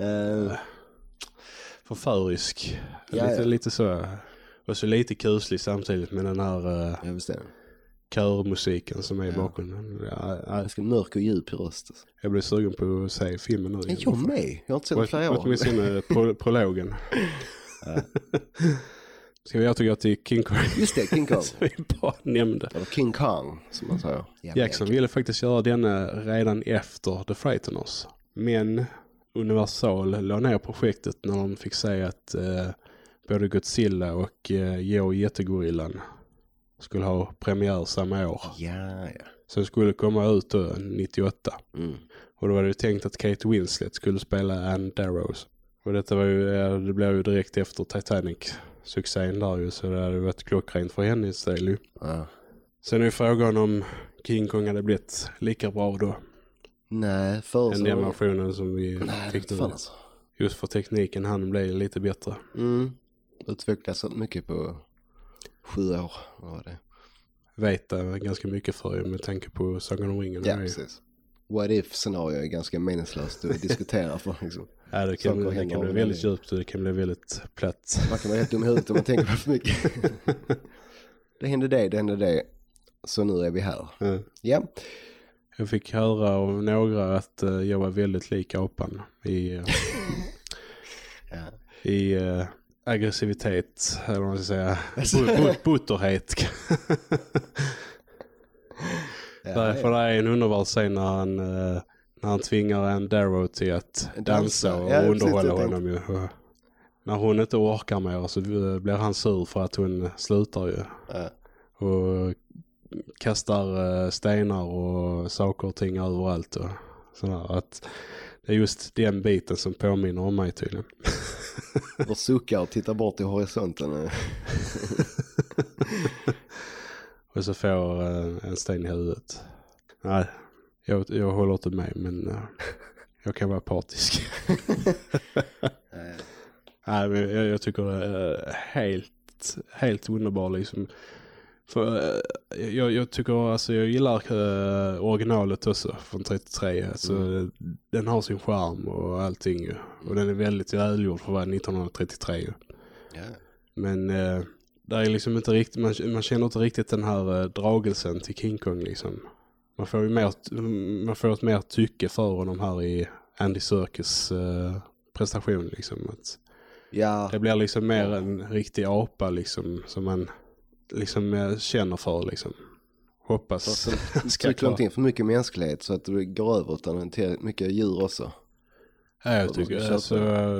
uh, förförisk. Ja, lite, ja. lite så och så lite kuslig samtidigt med den här uh, jag körmusiken som är i ja. bakgrunden. Ja, Ganska mörk och djup i rösten. Jag blir sugen på att se filmen nu. Jag, jag med. Jag har inte sett den flera år. Åtminstone pro (laughs) prologen. Ja. (laughs) Ska vi återgå till King Kong? Just det, King Kong. (laughs) som vi bara nämnde. Eller King Kong, som man säger. Jackson ville faktiskt göra denna redan efter The Frighteners. Men Universal la ner projektet när de fick säga att eh, både Godzilla och eh, Joe Jättegorillan skulle ha premiär samma år. Ja, ja. Sen skulle komma ut då 98. Mm. Och då var det tänkt att Kate Winslet skulle spela Anne Darrows. Och detta var ju, det blev ju direkt efter Titanic-succén där ju. Så det hade varit klockrent för henne istället ja. Sen är ju frågan om King Kong hade blivit lika bra då. Nej, för Än den versionen som vi Nej, fick nu. Alltså. Just för tekniken han blev lite bättre. Mm. Utvecklas mycket på sju år. Vad var det? Vet ganska mycket för med tanke på Sagan om ringen. Ja, precis. what if scenario är ganska meningslöst att diskutera för liksom. Ja, det kan, Saker det kan bli väldigt djupt och det kan bli väldigt platt. Man kan vara helt dum i huvudet om man tänker på för mycket. (laughs) det hände det, det hände det. Så nu är vi här. Ja. Ja, Jag fick höra av några att eh, jag var väldigt lik apan i, eh, (laughs) Ja. i eh, aggressivitet, eller vad man ska säga, Alltså. Bu- bu- butterhet. (laughs) Där, för det är en underbar scen när han, eh, när han tvingar en Darrow till att Dansa. och Ja, precis, underhålla jag honom ju. När hon inte orkar mer så eh, blir han sur för att hon slutar ju. Ja. Och kastar eh, stenar och saker och ting överallt och sådär. Att det är just den biten som påminner om mig tydligen. (laughs) och suckar och tittar bort i horisonten. (laughs) Och så får eh, en sten i huvudet. Nej, jag, jag håller inte med men eh, jag kan vara partisk. (laughs) Nej, men jag, jag tycker det är helt, helt underbar liksom. För, eh, jag, jag tycker, alltså jag gillar eh, originalet också från 33. Alltså, Den har sin charm och allting. Och den är väldigt välgjord för vara 1933 ju. Ja. Men eh, det är liksom inte riktigt, man, man känner inte riktigt den här dragelsen till King Kong liksom. Man får ju mer, man får ett mer tycke för honom här i Andy Serkis prestation liksom. Att ja, det blir liksom mer en riktig apa liksom som man liksom eh, känner för liksom. Hoppas (laughs) trycker inte in för mycket mänsklighet så att det går över utan till mycket djur också. Ja, jag tycker alltså,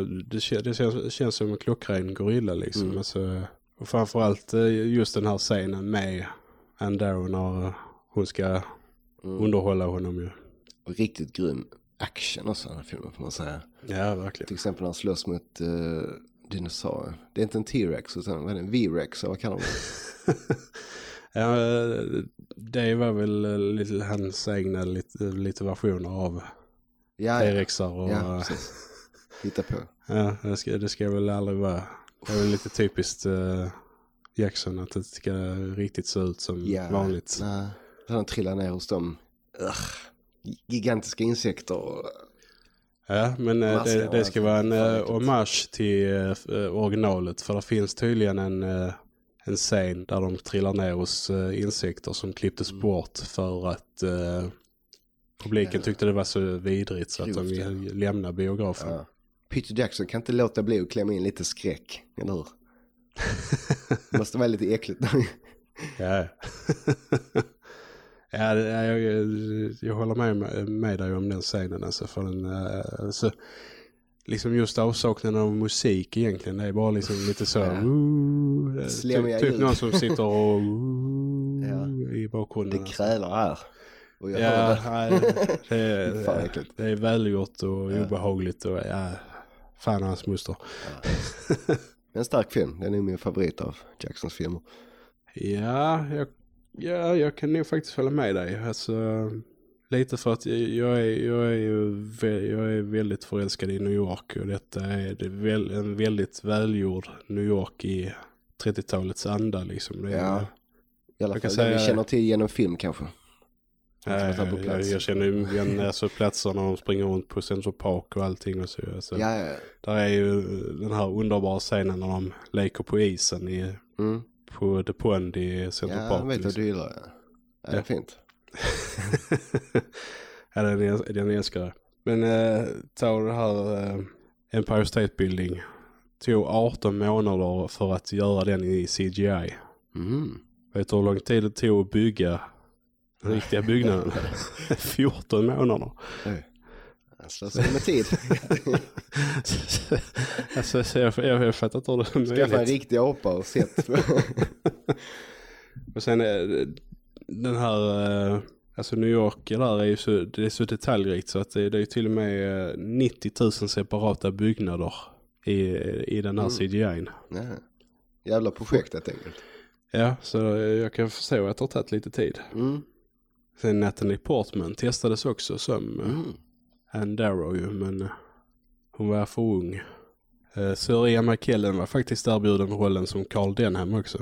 det, kän- det känns, känns som en klockren gorilla liksom. Mm. Alltså, och framförallt eh, just den här scenen med Andaro när hon ska Mm. underhålla honom ju. Riktigt grym action också den här filmen får man säga. Ja, verkligen. Till exempel när han slåss mot uh, dinosaurier. Det är inte en T-Rex utan vad är det, en V-Rex vad kallar de det? (laughs) Ja, det var väl eh, lite hans egna lite, lite versioner av Ja. T-rexar och ja precis. Hitta på. ja det, ska, det ska väl aldrig vara. Det är väl lite typiskt eh, Jackson att det ska riktigt se ut som Ja, vanligt. Nej. Han trillar ner hos dem. Ugh. Gigantiska insekter. och- Ja, men eh, Maskar det, det ska vara en eh, hommage till eh, originalet. För det finns tydligen en, en scen där de trillar ner hos insekter som klipptes Mm. bort för att eh, publiken Ja. tyckte det var så vidrigt så att Grovt, de ja. lämnade biografen. Ja. Peter Jackson kan inte låta bli att klämma in lite skräck, eller hur? (laughs) Måste vara lite äckligt. Ja, (laughs) (laughs) ja det, jag, jag, håller med, med dig om den scenen. Alltså, för den, eh, alltså, liksom just avsaknaden av musik egentligen. Det är bara liksom lite så. Ja. Slemmiga typ, typ någon som sitter och (laughs) ooh, Ja. i bakgrunden. Det krälar här. Och jag Ja, det. nej, det, (laughs) är, äckligt. det är välgjort och Ja. obehagligt. Och, ja, fan hans moster. (laughs) En stark film. Den är min favorit av Jacksons filmer. Ja, jag, ja, jag kan nog faktiskt hålla med dig. Alltså, lite för att jag, jag, är, jag, är ju jag är väldigt förälskad i New York och detta är en väldigt välgjord New York i 30-talets anda liksom. Det är, Ja. I alla Jag fall det vi säga- känner till genom film kanske. På jag, plats. jag känner ju igen (laughs) alltså, platser när de springer runt på Central Park och allting. Och så, alltså, Ja, ja. Där är ju den här underbara scenen när de leker på isen i, Mm. På The Pond i Central Ja, Park. jag vet liksom. du gillar. Ja. Ja, det är fint. (laughs) ja, den, är- den älskar jag. Men eh, ta det här eh, Empire State Building. Tog 18 månader för att göra den i CGI. Mm. Vet du hur lång tid det tog att bygga den riktiga byggnaden? (laughs) (laughs) 14 månader. Oj. Jag slösar med tid. (laughs) alltså, så jag, jag, jag fattar inte hur det är Skaffa en möjligt. riktig apa och sett. (laughs) Och sen eh, den här, eh, alltså New York där är ju så, det är så detaljrikt så att det, det är till och med eh, 90 000 separata byggnader i, i den här Mm. CGI'n. ja. Jävla projekt helt enkelt. Ja, så jag kan förstå att det har tagit lite tid. Mm. Sen Natalie Portman testades också som mm. Mm. Ann Darrow ju, men eh, hon var för ung. Uh, Sir Ian McKellen var faktiskt erbjuden rollen som Carl Denham också.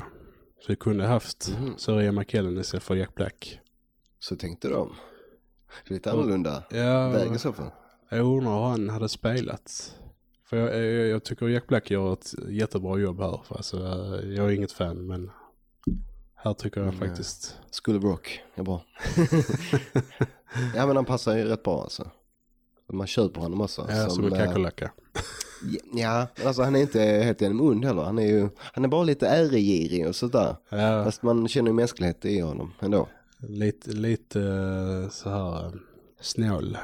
Så vi kunde haft Mhm. Sir Ian McKellen istället för Jack Black. Så tänkte de. Lite annorlunda Ja, väg i så fall. jag undrar hur han hade spelat. För jag, jag, jag tycker Jack Black gör ett jättebra jobb här. För alltså, jag är inget fan men här tycker jag faktiskt... School of Rock är bra. (laughs) ja men han passar ju rätt bra alltså. Man köper honom också. Ja, som, en eh, kackerlacka. Ja, alltså han är inte helt igenom ond heller. Han är ju, han är bara lite äregirig och sådär. Ja, Fast man känner ju mänsklighet i honom ändå. lite, lite eh, så här eh, snål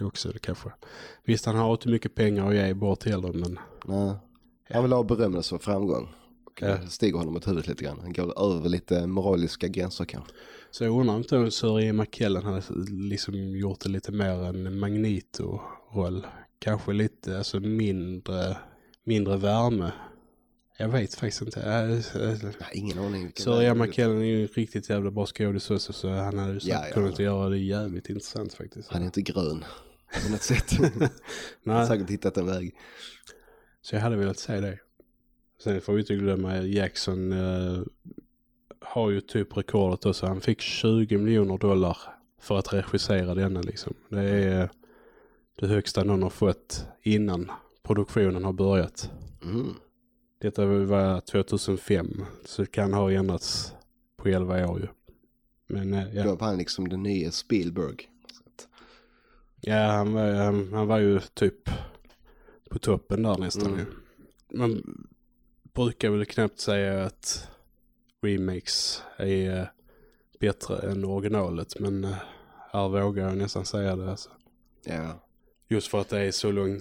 också kanske. Visst han har inte mycket pengar att ge bort heller men Nej. Han vill ha berömmelse och framgång. Ja. det stiger honom åt huvudet lite grann. Han går över lite moraliska gränser kanske. Så jag undrar inte om Sir McKellen hade liksom gjort det lite mer en Magneto-roll. Kanske lite, alltså mindre, mindre värme. Jag vet faktiskt inte. Äh, äh, Nej, ingen aning. Sir. McKellen är ju en riktigt jävla bra skådis också så han hade ju Ja, ja. kunnat göra det jävligt intressant faktiskt. Han är inte grön på något (laughs) sätt. Han har säkert hittat en väg. så jag hade velat se det. Sen får vi inte glömma Jackson eh, har ju typ rekordet också. Han fick 20 miljoner dollar för att regissera denna liksom. Det är det högsta någon har fått innan produktionen har börjat. Mm. Detta var 2005 så det kan ha ändrats på 11 år ju. Men eh, Då ja, var han liksom den nya Spielberg. Ja han, var, han, han var ju typ på toppen där nästan Mm. ju. Brukar väl knappt säga att remakes är eh, bättre än originalet men eh, här vågar jag nästan säga det alltså. ja. Just för att det är så, lång,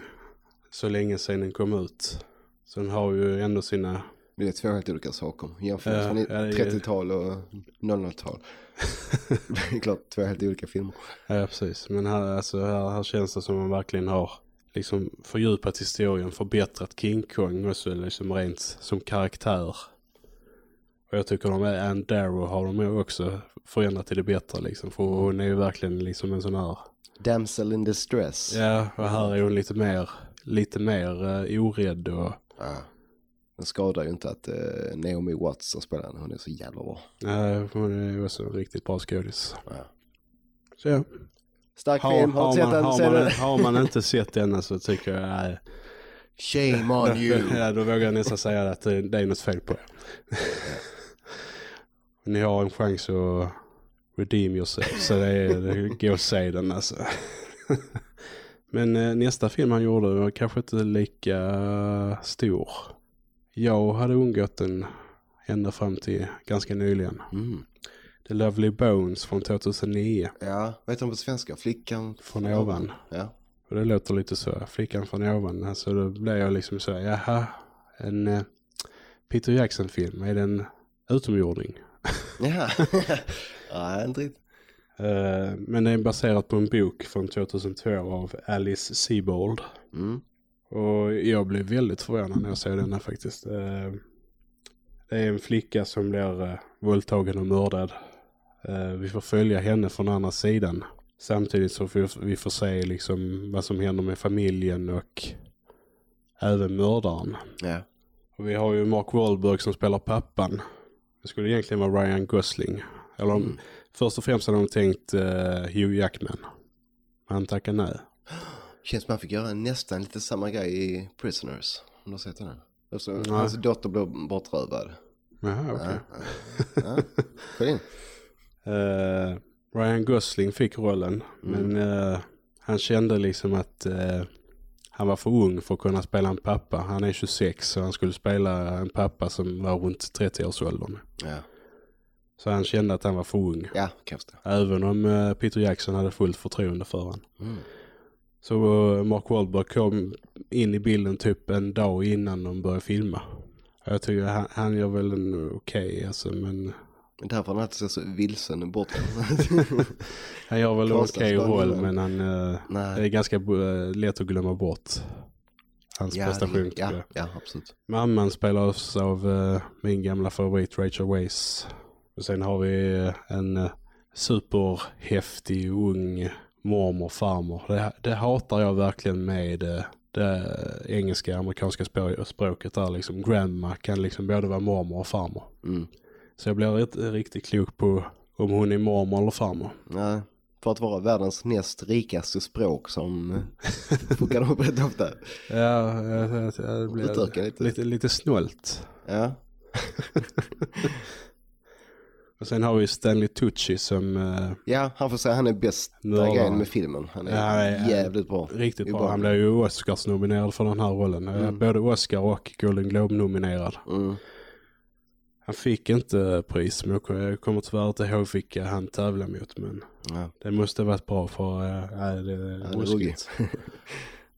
så länge sedan den kom ut. Så den har ju ändå sina... Det är två helt olika saker. Jämfört Ja, med ja, det är- 30-tal och 00-tal. (laughs) det är klart två helt olika filmer. Ja, precis. Men här, alltså, här, här känns det som man verkligen har liksom fördjupat historien, förbättrat King Kong också liksom rent som karaktär. Och jag tycker de är Ann Darrow har de också förändrat till det bättre liksom. För hon är ju verkligen liksom en sån här... Damsel in distress. Ja, och här är hon lite mer, lite mer uh, orädd och... Ja. Den skadar ju inte att eh, Naomi Watts som spelar hon är så jävla bra. Ja, hon är också en riktigt bra skådis. Ja. Så ja. Stark Har, film, har har, man, den? har, man, den. har man inte sett denna så tycker jag... Nej. Shame on you. (laughs) Ja, då vågar jag nästan säga att det, det är något fel på er. (laughs) Ni har en chans att redeem yourself, så det, är, går att se den alltså. (laughs) Men eh, nästa film han gjorde var kanske inte lika stor. Jag hade undgått den ända fram till ganska nyligen. Mm. The Lovely Bones från 2009. Ja, vad heter hon på svenska? Flickan Från ovan. Ja. Och det låter lite så, flickan från ovan. Alltså då blev jag liksom så, jaha, en eh, Peter Jackson-film, är den utomjording? (laughs) Ja. (laughs) ja, inte riktigt. Eh, men det är baserat på en bok från 2002 av Alice Sebold. Mm. Och jag blev väldigt förvånad när jag såg denna faktiskt. Eh, det är en flicka som blir uh, våldtagen och mördad. Eh, vi får följa henne från andra sidan. Samtidigt så får vi får se liksom vad som händer med familjen och även mördaren. Ja. Och vi har ju Mark Wahlberg som spelar pappan. Det skulle egentligen vara Ryan Gosling. Eller Mm. först och främst hade de tänkt eh, Hugh Jackman. Han tackade nej. Känns som han fick göra nästan lite samma grej i Prisoners. Om du har sett den? Alltså, hans dotter blev bortrövad. Jaha, okej. Ja. Kom in. Eh, Ryan Gosling fick rollen. Men eh, han kände liksom att eh, han var för ung för att kunna spela en pappa. Han är 26 så han skulle spela en pappa som var runt 30-årsåldern. Ja, Så han kände att han var för ung. ja. Även om eh, Peter Jackson hade fullt förtroende för honom. Mm. Så Mark Wahlberg kom in i bilden typ en dag innan de började filma. Jag tycker han, han gör väl en okej alltså men Men därför han alltid sett så vilsen bort. (laughs) han gör väl okej spänning, roll men- han, det är ganska eh, lätt att glömma bort hans ja, prestation ja, ja, absolut. Mamman spelas av eh, min gamla favorit Rachel Weisz. Och sen har vi en superhäftig ung mormor farmor. Det, det hatar jag verkligen med det engelska amerikanska språket där liksom. Grandma kan liksom både vara mormor och farmor. Mm. Så jag blir inte riktigt klok på om hon är mormor eller farmor. Nej, för att vara världens näst rikaste språk som eh, funkar upp (laughs) rätt ofta. Ja, jag, jag, jag blev Utöka lite. lite, lite snålt. Ja, (laughs) Och sen har vi Stanley Tucci som eh, ja han får säga han är Mördaren. grejen med filmen. Han är Ja, han är- jävligt bra. riktigt Det bra. bra. Han blev ju Oscars-nominerad för den här rollen. Eh, Både Oscar och Golden Globe-nominerad. Mm. Han fick inte pris, men jag kommer- jag tyvärr inte ihåg vilka han tävlade mot. Men Ja. det måste ha varit bra för äh, det är ruskigt.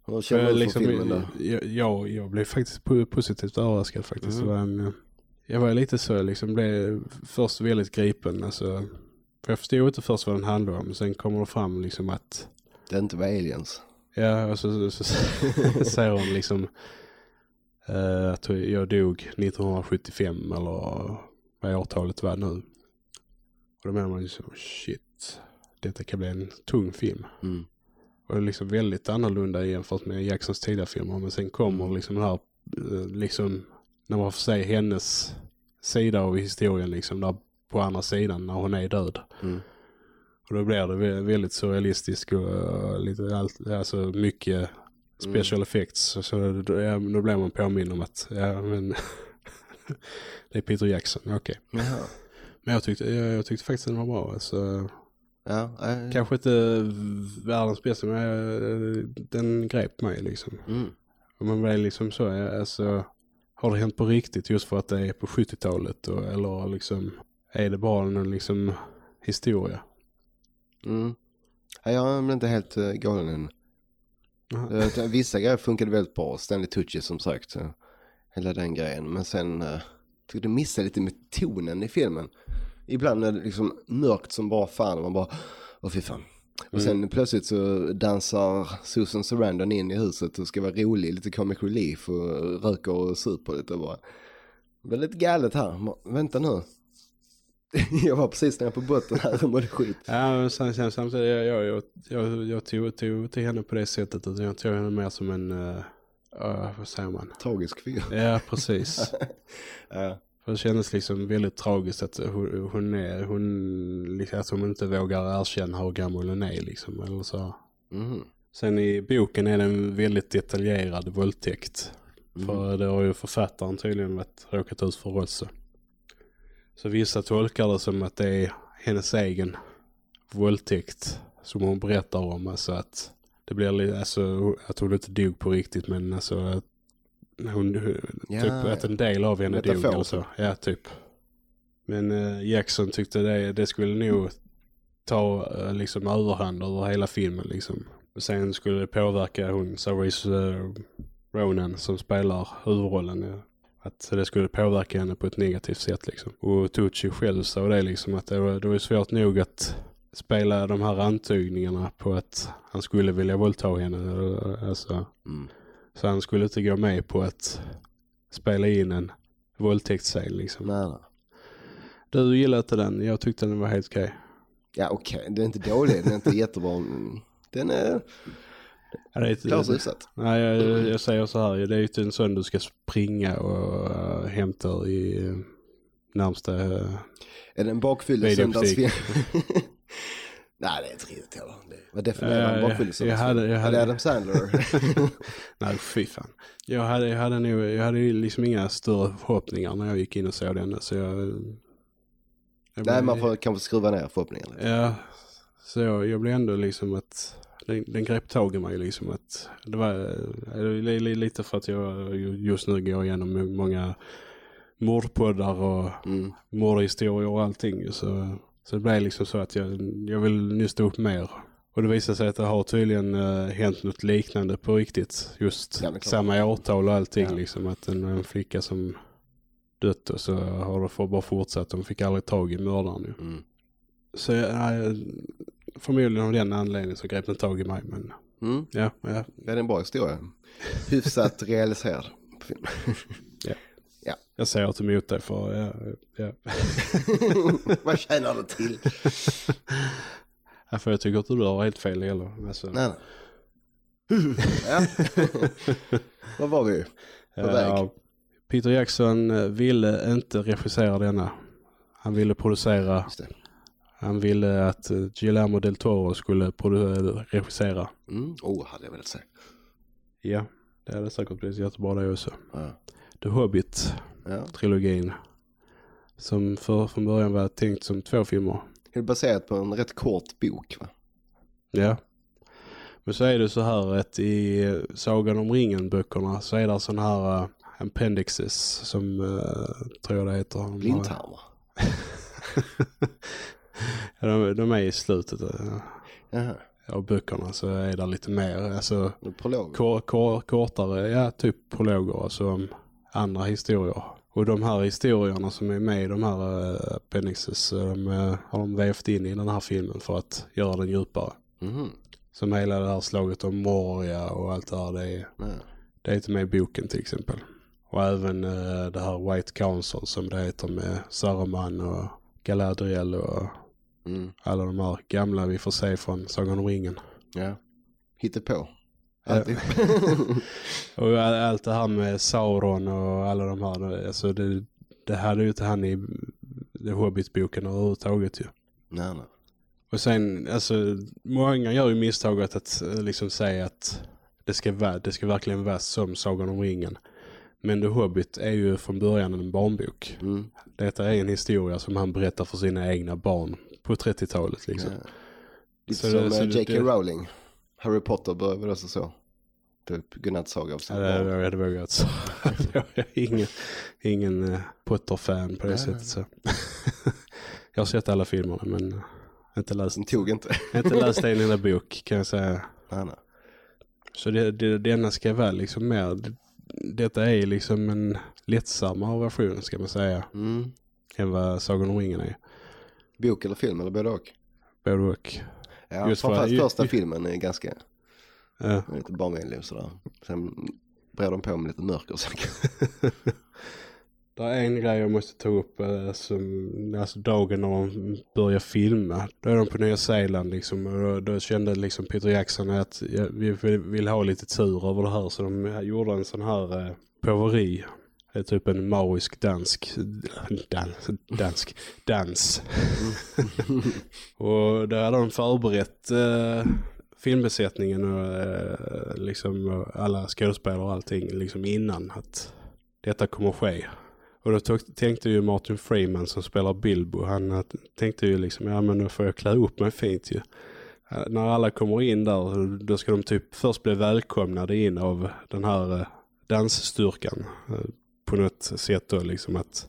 För känner du liksom, för filmen då? jag, jag, jag blev faktiskt po- positivt överraskad faktiskt. Mm. En, jag var lite så, liksom blev först väldigt gripen. Alltså, för jag förstod inte först vad den handlade om. Sen kommer det fram liksom att, Det inte var aliens. ja, och så, så, så säger hon liksom eh, att jag dog 1975 eller vad årtalet var nu. Och då menar man ju så, shit, detta kan bli en tung film. Mm. Och det är liksom väldigt annorlunda jämfört med Jacksons tidiga filmer. Men sen kommer liksom det här, eh, liksom, när man får se hennes sida av historien liksom där på andra sidan när hon är död. Mm. Och då blir det vä- väldigt surrealistiskt och eh, lite allt, alltså mycket special effects. Så, så ja, då blir man påminn om att, ja men (laughs) det är Peter Jackson, okej. Jaha. Men jag tyckte, jag, jag tyckte faktiskt den var bra. Alltså, Ja, äh, Kanske inte världens bästa men eh, den grep mig liksom. mm. Man blev liksom så, eh, alltså har det hänt på riktigt just för att det är på 70-talet och, eller liksom är det bara en liksom historia? Mm. Ja, jag blev inte helt uh, galen än. Jag vet, Vissa grejer funkade väldigt bra. Stanley Tucci som sagt. Hela den grejen. Men sen uh, tycker det missade lite med tonen i filmen. Ibland är det liksom mörkt som bara fan. Och man bara, åh fy fan. Och sen plötsligt så dansar Susan Sarandon in i huset och ska vara rolig, lite comic relief och röker och super lite bara. Det blir lite galet här. Vänta nu. (laughs) jag var precis nere på botten här och mådde skit. Ja, men sen, sen, samtidigt, jag, jag, jag, jag, jag tog, tog till henne på det sättet utan jag tog henne mer som en, uh, vad säger man? Tragisk figur. Ja, precis. (laughs) Ja. För det kändes liksom väldigt tragiskt att hon, hon är, hon, liksom, att hon inte vågar erkänna hur gammal hon är liksom, eller så. Mhm. Sen i boken är det en väldigt detaljerad våldtäkt. För det har ju författaren tydligen varit, råkat ut för också. Så vissa tolkar det som att det är hennes egen våldtäkt som hon berättar om. Alltså att det blir lite, alltså att hon inte dog på riktigt men alltså att hon, Ja, typ att en del av henne dog eller så. Ja, typ. Men eh, Jackson tyckte det, det skulle nog ta eh, liksom överhand över hela filmen liksom. Sen skulle det påverka hon, Saoirse uh, Ronan som spelar huvudrollen. Att det skulle påverka henne på ett negativt sätt liksom. Och Tucci själv sa det liksom att det var, det var svårt nog att spela de här antydningarna på att han skulle vilja våldta henne. Alltså, Mm. så han skulle inte gå med på att spela in en våldtäktsscen liksom. Nej, nej. Du gillade inte den, jag tyckte den var helt okej. Ja okej, den är inte dålig, den är inte jättebra. Den är Ja, det hyfsat. Nej, jag, jag säger så här, det är ju inte en sån du ska springa och uh, hämta i uh, närmsta... Uh, Är det en bakfylld Videobutik. söndagsfilm? (laughs) Nej det är inte riktigt heller. Vad definierar Eh, en bakfylld jag hade- jag hade- Adam Sandler? (laughs) nej, fy fan. Jag hade, jag hade nog, jag hade liksom inga större förhoppningar när jag gick in och såg den. Så jag... jag Nej blev- man får kanske skruva ner förhoppningarna. Ja, så jag blev ändå liksom att den, den grep tag i mig liksom att det var eh, li- li- lite för att jag just nu går igenom många mordpoddar och Mm. mordhistorier och allting så, så det blev liksom så att jag, jag vill nysta upp mer. Och det visade sig att det har tydligen uh, hänt något liknande på riktigt. Just Ja, samma årtal och allting Ja. liksom. Att en, en flicka som dött och så har det bara fortsatt. De fick aldrig tag i mördaren ju. Mm. Så jag, förmodligen av den anledningen så grep den tag i mig. Men Mm. ja, ja. Det är en bra historia. Hyfsat (laughs) realiserad på film. (laughs) jag säger inte emot dig för ja, ja. (laughs) Vad tjänar det till? ja, för jag tycker inte du har helt fel heller. Alltså, Nej, nej. ja. Vad var vi? På väg. Ja, Peter Jackson eh, ville inte regissera denna. Han ville producera. Han ville att Guillermo del Toro skulle regissera. Mm. Oh, hade jag velat säga. Ja, det hade säkert blivit jättebra det också. Ja. The Hobbit-trilogin. ja. Som för, från början var tänkt som två filmer. Det är baserat på en rätt kort bok va? Ja. Men så är det så här att i Sagan om ringen-böckerna så är det sån här uh, appendixes som uh, tror jag det heter. Blindtarmar. (laughs) (laughs) De, de är i slutet uh, Jaha. av böckerna så är det lite mer, alltså kor, kor, kortare, ja typ prologer, alltså andra historier. Och de här historierna som är med i de här uh, de har de vävt in i den här filmen för att göra den djupare. Mhm. Som hela det här slaget om Moria och allt det här, det är, Ja. det är inte med i boken till exempel. Och även det här White Council som det heter med Saruman och Galadriel och Mm. alla de här gamla vi får se från Sagan om ringen. Ja. Alltid. (laughs) Och all- allt det här med Sauron och alla de här, alltså det, det hade ju inte han i The Hobbit-boken överhuvudtaget ju. nej, nej. Och sen, alltså många gör ju misstaget att liksom säga att det ska, vara, det ska verkligen vara som Sagan om ringen. Men The Hobbit är ju från början en barnbok. Mm. Detta är en historia som han berättar för sina egna barn på 30-talet liksom. Ja. Lite Så som det- så eh, J.K. Rowling. Harry Potter började väl också så. Typ godnattsaga av Ja, sina det, barn. det, det vågar jag inte. (laughs) Jag är ingen, ingen eh, Potter-fan på det sättet. Så. (laughs) jag har sett alla filmerna men eh, inte läst, Som tog inte. (laughs) inte läst en enda bok kan jag säga. nej, nej. Så det, det, denna ska vara liksom mer, det, detta är liksom en lättsammare version ska man säga. Mm. Än vad Sagan om ringen är. Bok eller film eller både och. Både och. Ja, Just för- framförallt ju- första ju- filmen är ganska Ja. lite barnvänlig och sådär. Sen brer de på med lite mörker sen. (laughs) Det är en grej jag måste ta upp som, alltså dagen när de börjar filma. Då är de på Nya Zeeland liksom och då, då kände liksom Peter Jackson att ja, vi vill, vill ha lite tur över det här så de gjorde en sån här eh, påveri. Det är typ en maoisk dansk dans, dansk dans. och där hade de förberett eh, filmbesättningen och eh, liksom alla skådespelare och allting liksom innan att detta kommer ske. Och då tog, tänkte ju Martin Freeman som spelar Bilbo, han tänkte ju liksom, ja men då får jag klä upp mig fint ju. Eh, när alla kommer in där, då ska de typ först bli välkomnade in av den här eh, dansstyrkan. Eh, på något sätt då liksom att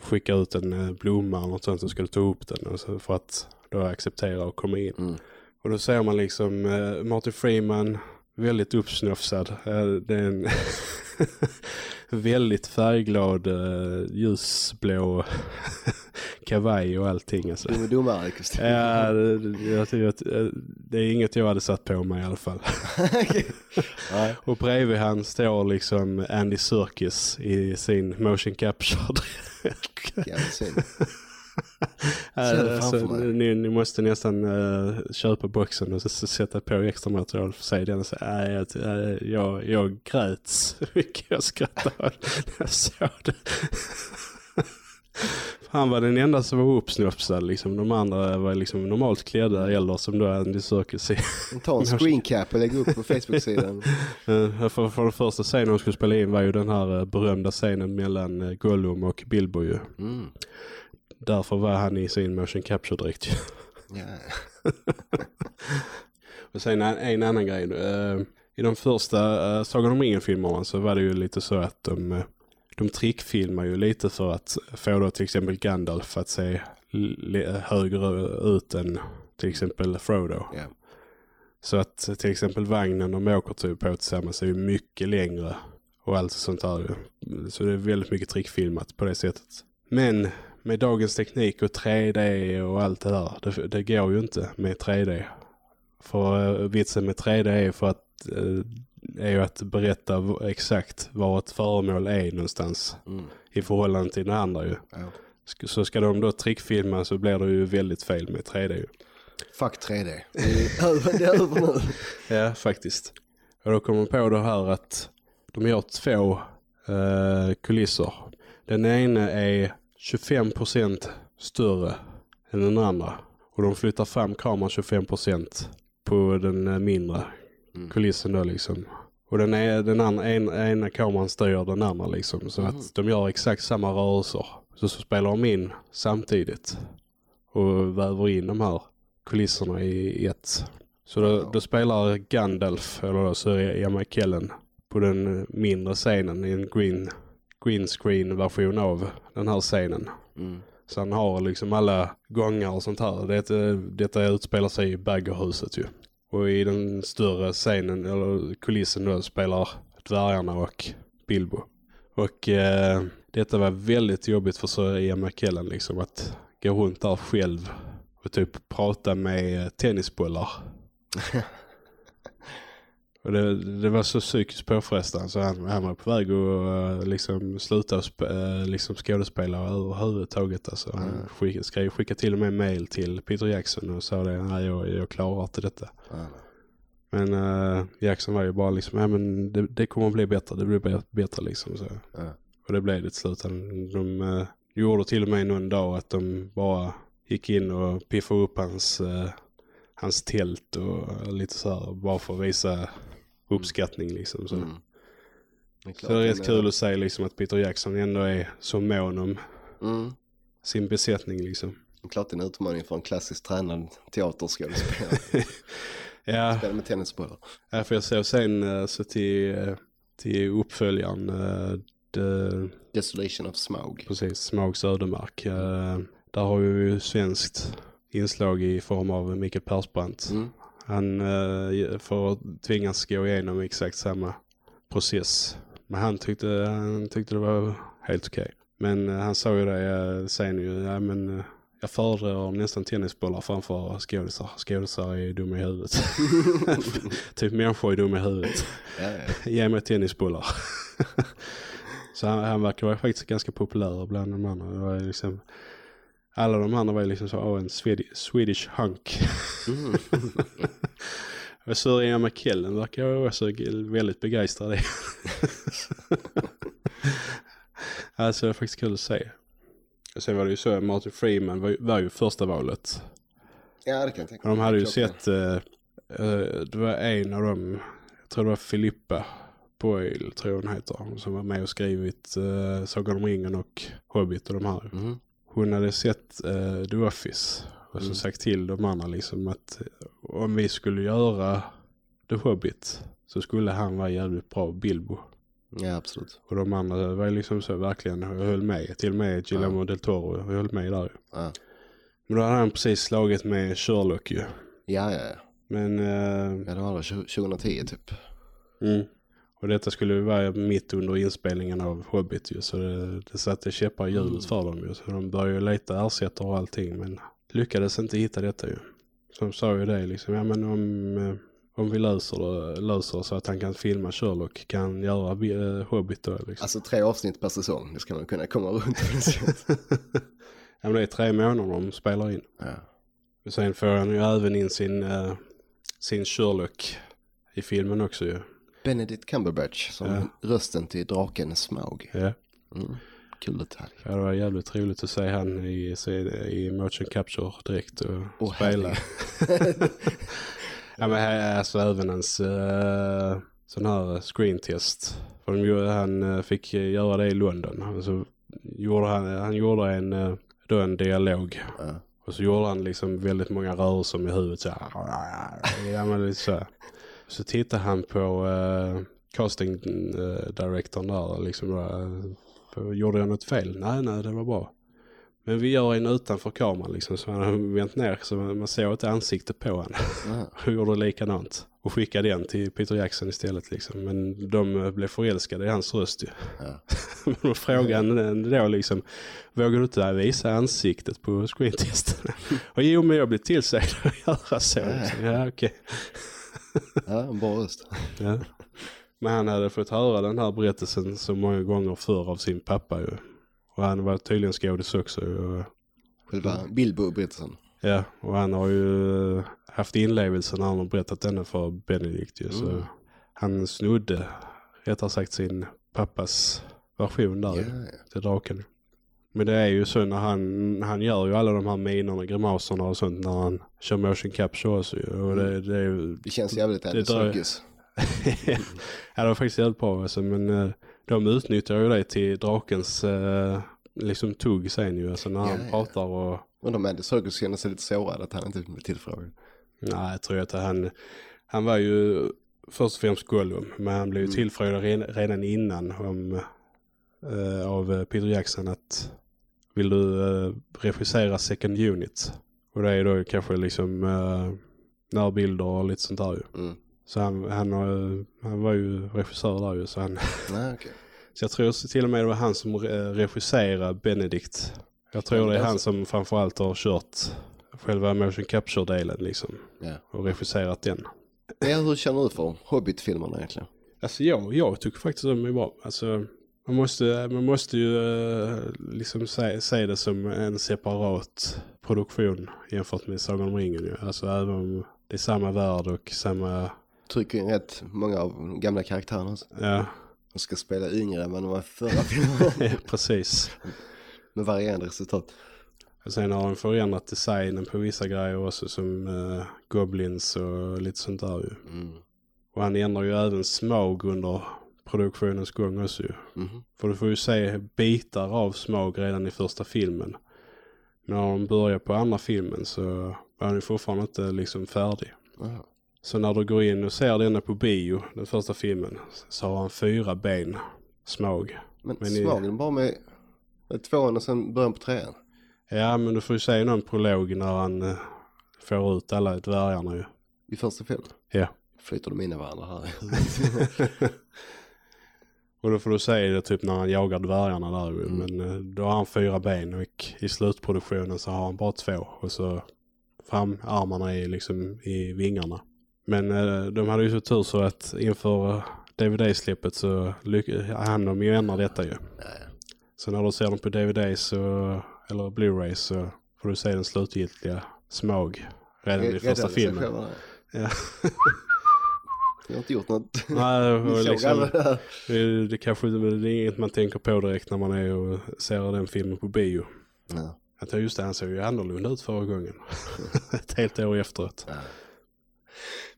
skicka ut en eh, blomma eller något sånt och skulle ta upp den och så för att då acceptera och komma in. Mm. Och då ser man liksom eh, Martin Freeman väldigt uppsnufsad. Eh, det är en (laughs) väldigt färgglad eh, ljusblå (laughs) kavaj och allting. Alltså. Dum och dummare kostym. Ja, det, jag tycker att, eh, det är inget jag hade satt på mig i alla fall. (laughs) Och bredvid han står liksom Andy Serkis i sin motion capture. (laughs) Alltså, ni, ni måste nästan uh, köpa boxen och så, så sätta på extra material för se den nej, jag, jag, jag, (laughs) jag grät så mycket jag skrattade när jag såg det. Han var den enda som var uppsnufsad liksom. De andra var liksom normalt klädda eller som då Andy Serkis i. Ta en (laughs) screen cap och lägg upp på Facebook-sidan. (laughs) För, för den första scenen de skulle spela in var ju den här eh, berömda scenen mellan eh, Gollum och Bilbo ju. Mm. Därför var han i sin motion capture dräkt ju. Ja. (laughs) Och sen en, en annan grej. eh, I de första Sagan om ringen-filmerna så var det ju lite så att de, de trickfilmar ju lite för att få då till exempel Gandalf att se högre ut än till exempel Frodo. Ja. Så att till exempel vagnen de åker typ på tillsammans är ju mycket längre och allt sånt där. Så det är väldigt mycket trickfilmat på det sättet. Men med dagens teknik och 3D och allt det där, det, det går ju inte med 3D. För uh, vitsen med 3D är för att uh, är ju att berätta exakt var ett föremål är någonstans Mm. i förhållande till det andra ju. Ja. Så ska de då trickfilma så blir det ju väldigt fel med 3D ju. Fuck 3D. (laughs) (laughs) Det är över, nu. Ja, faktiskt. Och då kommer på det här att de gör två eh, kulisser. Den ena är 25% större än den andra. Och de flyttar fram kameran 25% på den eh, mindre Mm. kulissen då liksom. Och den, är, den andra, en, ena kameran styr den andra liksom. Så Mm. att de gör exakt samma rörelser. Så, så spelar de in samtidigt. Och väver in de här kulisserna i, i ett. Så då, då spelar Gandalf, eller då så Ian McKellen på den eh, mindre scenen i en green, green screen version av den här scenen. Mm. Så han har liksom alla gångar och sånt här. Det, detta utspelar sig i Baggerhuset ju. Och i den större scenen, eller kulissen då, spelar dvärgarna och Bilbo. Och eh, detta var väldigt jobbigt för så Ian McKellen liksom att gå runt där själv och typ prata med tennisbollar. (laughs) Och det, det var så psykiskt påfrestande så han, han var på väg att uh, liksom sluta sp uh, liksom skådespela överhuvudtaget. Alltså. Han Mm. skickade, skrev, skickade till och med mail till Peter Jackson och sa det, nej jag, jag klarar inte detta. Ja. Men uh, Jackson var ju bara liksom, ja men det, det kommer att bli bättre, det blir bä- bättre liksom. Så. Ja. Och det blev det till slut. Han- De uh, gjorde till och med någon dag att de bara gick in och piffade upp hans, hans tält och lite så här bara för att visa uppskattning liksom. Så. Mm. Det Så det är rätt kul att säga liksom att Peter Jackson ändå är så mån om Mm. sin besättning liksom. Det är klart det är en utmaning för en klassiskt tränad teaterskådespelare. (laughs) Ja, Spela med tennisbollar. ja, för jag såg sen eh, så till, eh, till uppföljaren eh, det, Desolation of Smaug. precis, Smags ödemark. Eh, Där har vi ju svenskt inslag i form av Mikael Persbrandt. Mm. Han eh, får tvingas gå igenom exakt samma process. Men han tyckte, han tyckte det var helt okej. Men eh, han sa ju det sen ju, ja men eh, jag föredrar nästan tennisbollar framför skådisar. Skådisar är dumma i huvudet. (laughs) typ människor är dumma i huvudet. Ja, ja. Ge mig tennisbollar. (laughs) Så han, han verkar vara faktiskt ganska populär bland de andra. Det var liksom, alla de andra var ju liksom så, åh en Swedish, Swedish hunk. Mm. (laughs) Och Sir Ian McKellen verkar ju också väldigt begeistrad i. (laughs) alltså det är faktiskt kul att se. Och sen var det ju så, Martin Freeman var ju, var ju första valet. ja, det kan jag tänka Och de hade ju sett, eh, det var en av dem, jag tror det var Filippa Boyle, tror jag hon heter, som var med och skrivit eh, Sagan om ringen och Hobbit och de här. det. Hon hade sett eh, The Office och så Mm. sagt till de andra liksom att eh, om vi skulle göra The Hobbit så skulle han vara jävligt bra Bilbo. Ja, absolut. Och de andra var liksom så verkligen höll med. Till och med Guillermo del Toro höll med där. Ja, Men då hade han precis slagit med Sherlock ju. ja, ja. ja. Men eh, ja det var det 2010 typ. Mm. Och detta skulle ju vara mitt under inspelningen av Hobbit ju. Så det, det satte käppar i hjulet Mm. för dem ju. Så de började ju leta ersättare och allting. Men lyckades inte hitta detta ju. Så de sa ju det liksom. Ja men om, eh, om vi löser det, löser det så att han kan filma Sherlock. Kan göra eh, Hobbit då liksom. Alltså tre avsnitt per säsong. Det ska man kunna komma runt (laughs) ja men det är tre månader de spelar in. Ja. Och sen får han ju även in sin, eh, sin Sherlock i filmen också ju. Benedict Cumberbatch som Ja. rösten till draken Smaug. Ja. Mm. Kul detalj. Ja, det var jävligt roligt att se han i, i motion capture direkt och Åh, spela. (laughs) ja, men här, alltså även hans uh, sån här screen test. För de, gjorde- han eh, fick göra det i London. Och så gjorde han, han gjorde en, eh, då en dialog. Ja. Och så gjorde han liksom väldigt många rörelser med huvudet så här. (laughs) Ja, men lite så här. Så tittade han på uh, casting uh, directorn där liksom. Uh, gjorde jag något fel? Nej, nej, det var bra. Men vi gör en utanför kameran liksom. Så han har vänt ner så man, såg ett ansikte på honom. Ja. Och gjorde likadant. Och skickade den till Peter Jackson istället liksom. Men de eh, blev förälskade i hans röst ju. Ja. (laughs) Men då frågade han då liksom, vågar du inte visa ansiktet på screentesten? (laughs) och jo, men jag blev tillsagd att göra så. Liksom. Ja, okej. Ja, en bra röst. (laughs) Ja. Men han hade fått höra den här berättelsen så många gånger förr av sin pappa ju. Och han var tydligen skådis också. ju. Själva Bilbo-berättelsen. Ja, och han har ju haft inlevelse när han har berättat denna för Benedict ju. Så Mm. han snodde, rättare sagt, sin pappas version där Ja, ja. till draken. Men det är ju så när han, han gör ju alla de här minerna, grimaserna och sånt när han kör motion capture också. ju. Och det, det är Det känns jävligt drar- Serkis. (laughs) ja, det var faktiskt jävligt bra alltså, men eh, de utnyttjar ju det till drakens eh, liksom tugg sen ju, alltså när han Ja, ja. pratar och Undrar om Andy Serkis känner sig lite sårad att han inte blev tillfrågad. nej, jag tror att han, han var ju först och främst Gollum, men han blev ju tillfrågad redan, redan innan om, eh, av eh, Peter Jackson att vill du eh, regissera Second Unit? Och det är då kanske liksom eh, närbilder och lite sånt där ju. Mm. Så han, han, har- han var ju regissör där ju, så han Nej, (laughs) okej. Så jag tror till och med det var han som eh, regisserade Benedict. Jag tror det är han som framförallt har kört själva motion capture-delen liksom. Ja. Och regisserat den. Hur känner du för Hobbit-filmerna egentligen? Alltså jag, jag tycker faktiskt de är bra. Alltså man måste, man måste ju eh, liksom se, se det som en separat produktion jämfört med Sagan om ringen ju. Alltså även om det är samma värld och samma, Trycker in rätt många av de gamla karaktärerna. också. ja, De ska spela yngre än vad de var förra filmen. (laughs) precis. Med varierande resultat. Och sen har de förändrat designen på vissa grejer också som eh, Goblins och lite sånt där ju. Mm. Och han ändrar ju även Smog under produktionens gång också ju. Mhm. För du får ju se bitar av Smog redan i första filmen. Men när de börjar på andra filmen så var han ju fortfarande inte liksom färdig. Aha. Så när du går in och ser denna på bio, den första filmen, så har han fyra ben, Smog. Men, Men i- smagen bara med, med tvåan och sen början på trean. Ja men du får ju se någon prolog när han eh, får ut alla dvärgarna ju. I första filmen. Ja. Flyter de in i varandra här. (laughs) (laughs) (laughs) Och då får du se det typ när han jagar dvärgarna där ju. Men eh, då har han fyra ben och i slutproduktionen så har han bara två. Och så framarmarna är liksom i vingarna. Men eh, de hade ju så tur så att inför eh, DVD-släppet så hann de ju ändra detta ju. Så när du ser dem på DVD så, eller Blu-ray så får du se den slutgiltiga smag redan i första filmen. Ja. (laughs) Jag har inte gjort något. Nej, det Ni (laughs) såg liksom, det det, det kanske det är inget man tänker på direkt när man är och ser den filmen på bio. Ja. Jag tror just det, han såg ju annorlunda ut förra gången. (laughs) Ett helt år efteråt.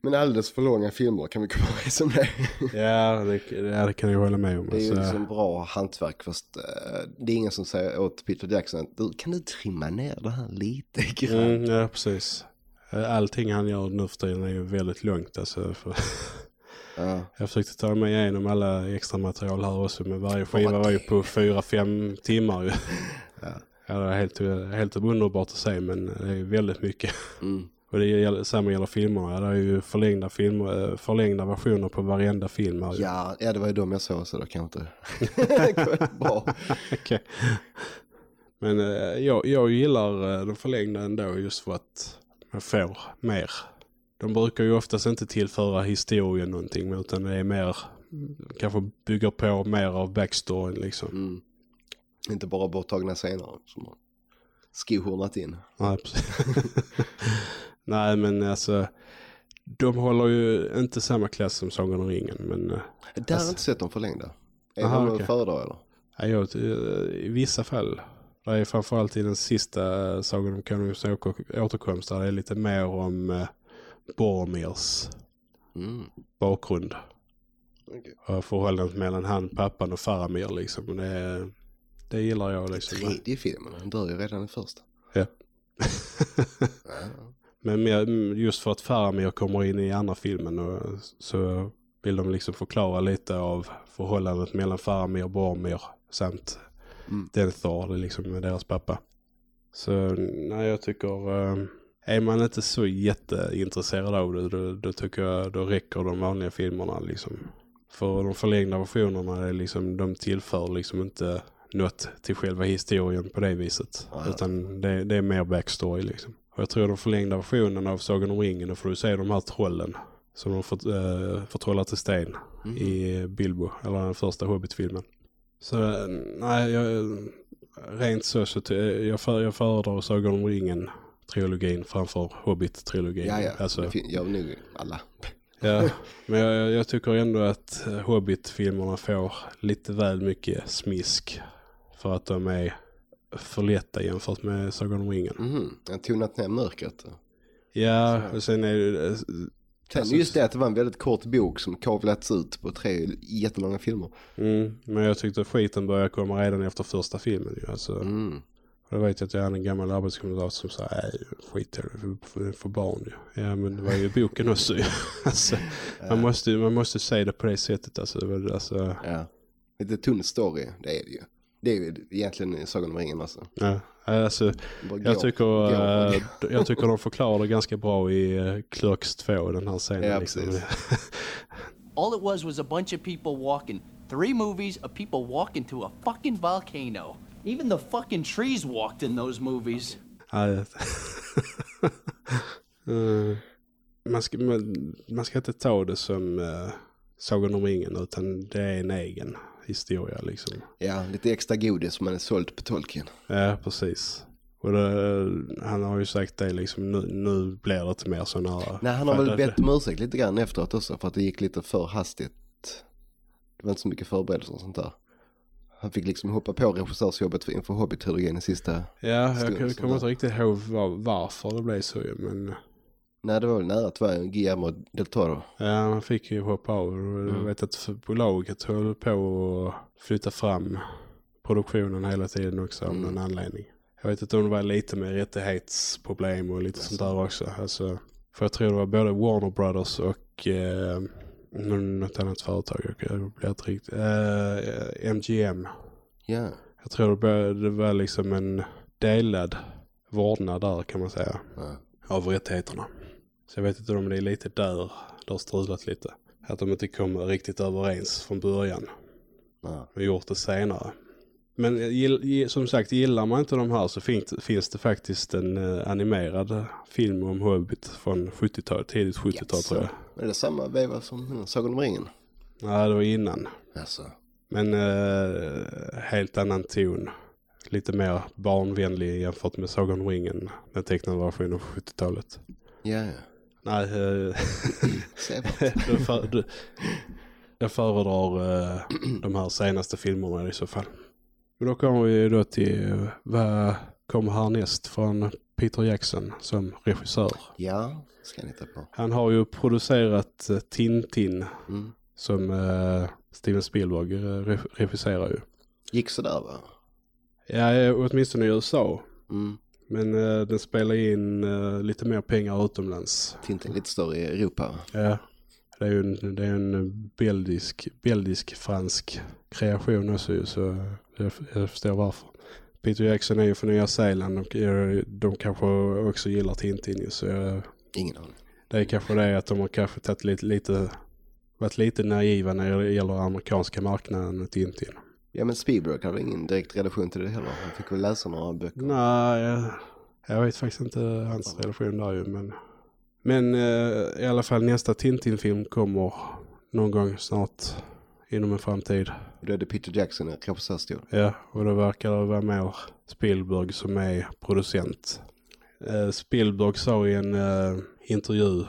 Men alldeles för långa filmer kan vi komma överens om det. Ja, det, ja, det kan jag hålla med om. Det är ju Alltså, liksom bra hantverk fast eh, det är ingen som säger åt Peter Jackson att du kan du trimma ner det här lite grann. mm, ja, precis. Allting han gör nu för tiden är ju väldigt långt. Alltså, (laughs) Ja. jag försökte ta mig igenom alla extra material här också. Men varje skiva var ju på fyra fem timmar. Ju. (laughs) Ja. Ja, det är helt, helt underbart att se men det är väldigt mycket. Mm. Och det gäller, samma gäller filmerna. Det är ju förlängda, filmer, eh, förlängda versioner på varenda film. Här. Ja, ja, det var ju de jag såg så då kan jag inte. (laughs) bra. Okej. Men eh, jag, jag gillar eh, de förlängda ändå just för att man får mer. De brukar ju oftast inte tillföra historien någonting utan det är mer, kanske bygger på mer av backstoryn liksom. Mm. Inte bara borttagna scener som har skohornat in. Nej. (laughs) Nej men alltså, de håller ju inte samma klass som Sagan om ringen men eh, Där har jag inte sett dem förlängda. Är Aha, de okay. föredra eller? Ja, jag, eh, I vissa fall. Det är framförallt i den sista eh, Sagan om Konungens återkomst där det är lite mer om eh, Boromirs Mm. bakgrund. Och förhållandet mellan han, pappan och Faramir liksom. Det, det gillar jag liksom. Tredje filmen, han dör ju redan i första. Ja. (laughs) Men just för att Faramir kommer in i andra filmen och, så vill de liksom förklara lite av förhållandet mellan Faramir och Boromir samt Mm. Det är liksom med deras pappa. Så nej, jag tycker, eh, är man inte så jätteintresserad av det, då, då tycker jag då räcker de vanliga filmerna liksom. För de förlängda versionerna, är liksom, de tillför liksom inte något till själva historien på det viset. Ja, ja. Utan det, det är mer backstory liksom. Och jag tror de förlängda versionen av Sagan om ringen, då får du se de här trollen som de för, äh, förtrollar till sten Mm. i Bilbo, eller den första Hobbit-filmen. Så nej, jag, rent så, så jag, för, jag föredrar Sagan om ringen-trilogin framför Hobbit-trilogin. Ja, ja. Alltså, jag nog alla. (laughs) ja, men jag, jag tycker ändå att Hobbit-filmerna får lite väl mycket smisk för att de är för lätta jämfört med Sagan om ringen. Mhm, jag tonat ner mörkret. Ja, och sen är det... Sen just det att det var en väldigt kort bok som kavlats ut på tre jättelånga filmer. Mm, men jag tyckte skiten började komma redan efter första filmen. Ju. Alltså, Mm. och då vet jag att jag hade en gammal arbetskamrat som sa nej skit i det för, barn ju. Ja men det var ju boken (laughs) också ju. (laughs) alltså, man, måste, man måste säga det på det sättet. Alltså, alltså, Ja. Lite tunn story, det är det ju. Det är ju egentligen Sagan om ringen alltså. ja, alltså, jag, tycker, på eh, jag tycker de förklarar det ganska bra i uh, Clerks 2, den här scenen. Ja, liksom. (laughs) All it was was a bunch of people walking. Three movies of people walking to a fucking volcano. Even the fucking trees walked in those movies. Ja, (laughs) Eh, man, ska, man, man ska inte ta det som uh, Sagan om ringen utan det är en egen historia liksom. Ja, lite extra godis som man är såld på tolken. Ja, precis. Och det, han har ju sagt det liksom, nu, nu blir det inte mer så nära. Nej, han har väl bett om ursäkt lite grann efteråt också för att det gick lite för hastigt. Det var inte så mycket förberedelser och sånt där. Han fick liksom hoppa på regissörsjobbet för inför Hobbit-trilogin i sista. Ja, jag stund och kommer inte riktigt ihåg var, varför det blev så men Nej, det var väl nära att var Guillermo del Toro. ja, man fick ju hoppa av. Och Mm. Jag vet att bolaget höll på att flytta fram produktionen hela tiden också av Mm. någon anledning. Jag vet om det var lite med rättighetsproblem och lite sånt där också. Alltså, för jag tror det var både Warner Brothers och eh, något annat företag. Jag jag blir inte riktigt... Eh, MGM. Ja, Jag tror det var, det var liksom en delad vårdnad där kan man säga. Ja. Av rättigheterna. Så jag vet inte om det är lite där det har strulat lite. Att de inte kom riktigt överens från början. ja. Och gjort det senare. Men som sagt, gillar man inte de här så finns, det faktiskt en eh, animerad film om Hobbit från 70-talet, tidigt 70-tal tror jag. Är det samma veva som Sagan om ringen? Nej, det var innan. Alltså. Men eh, helt annan ton. Lite mer barnvänlig jämfört med Sagan om ringen. Den tecknade versionen på 70-talet. Ja, ja. Nej, eh, Severt. (laughs) du för, jag föredrar eh, de här senaste filmerna i så fall. Men då kommer vi då till eh, vad kommer härnäst från Peter Jackson som regissör. Ja, ska ni ta på. Han har ju producerat eh, Tintin Mm. som eh, Steven Spielberg eh, re- regisserar ju. Gick sådär va? Ja, eh, åtminstone i USA. Mm. Men eh, den spelar in eh, lite mer pengar utomlands. Tintin lite större i Europa. Ja, det är ju en, det är en belgisk, belgisk fransk kreation också så jag, jag förstår varför. Peter Jackson är ju från Nya Zeeland och eh, de kanske också gillar Tintin så jag, Ingen aning. det är kanske det att de har kanske tagit lite, lite varit lite naiva när det gäller amerikanska marknaden och Tintin. Ja men Spielberg hade ingen direkt relation till det heller. Han fick väl läsa några böcker. Nej, jag, jag vet faktiskt inte hans relation där ju. Men, men eh, i alla fall nästa Tintin-film kommer någon gång snart inom en framtid. Då är det Peter Jackson i regissörstolen. Ja, och då verkar det vara mer Spielberg som är producent. Eh, Spielberg sa i en eh, intervju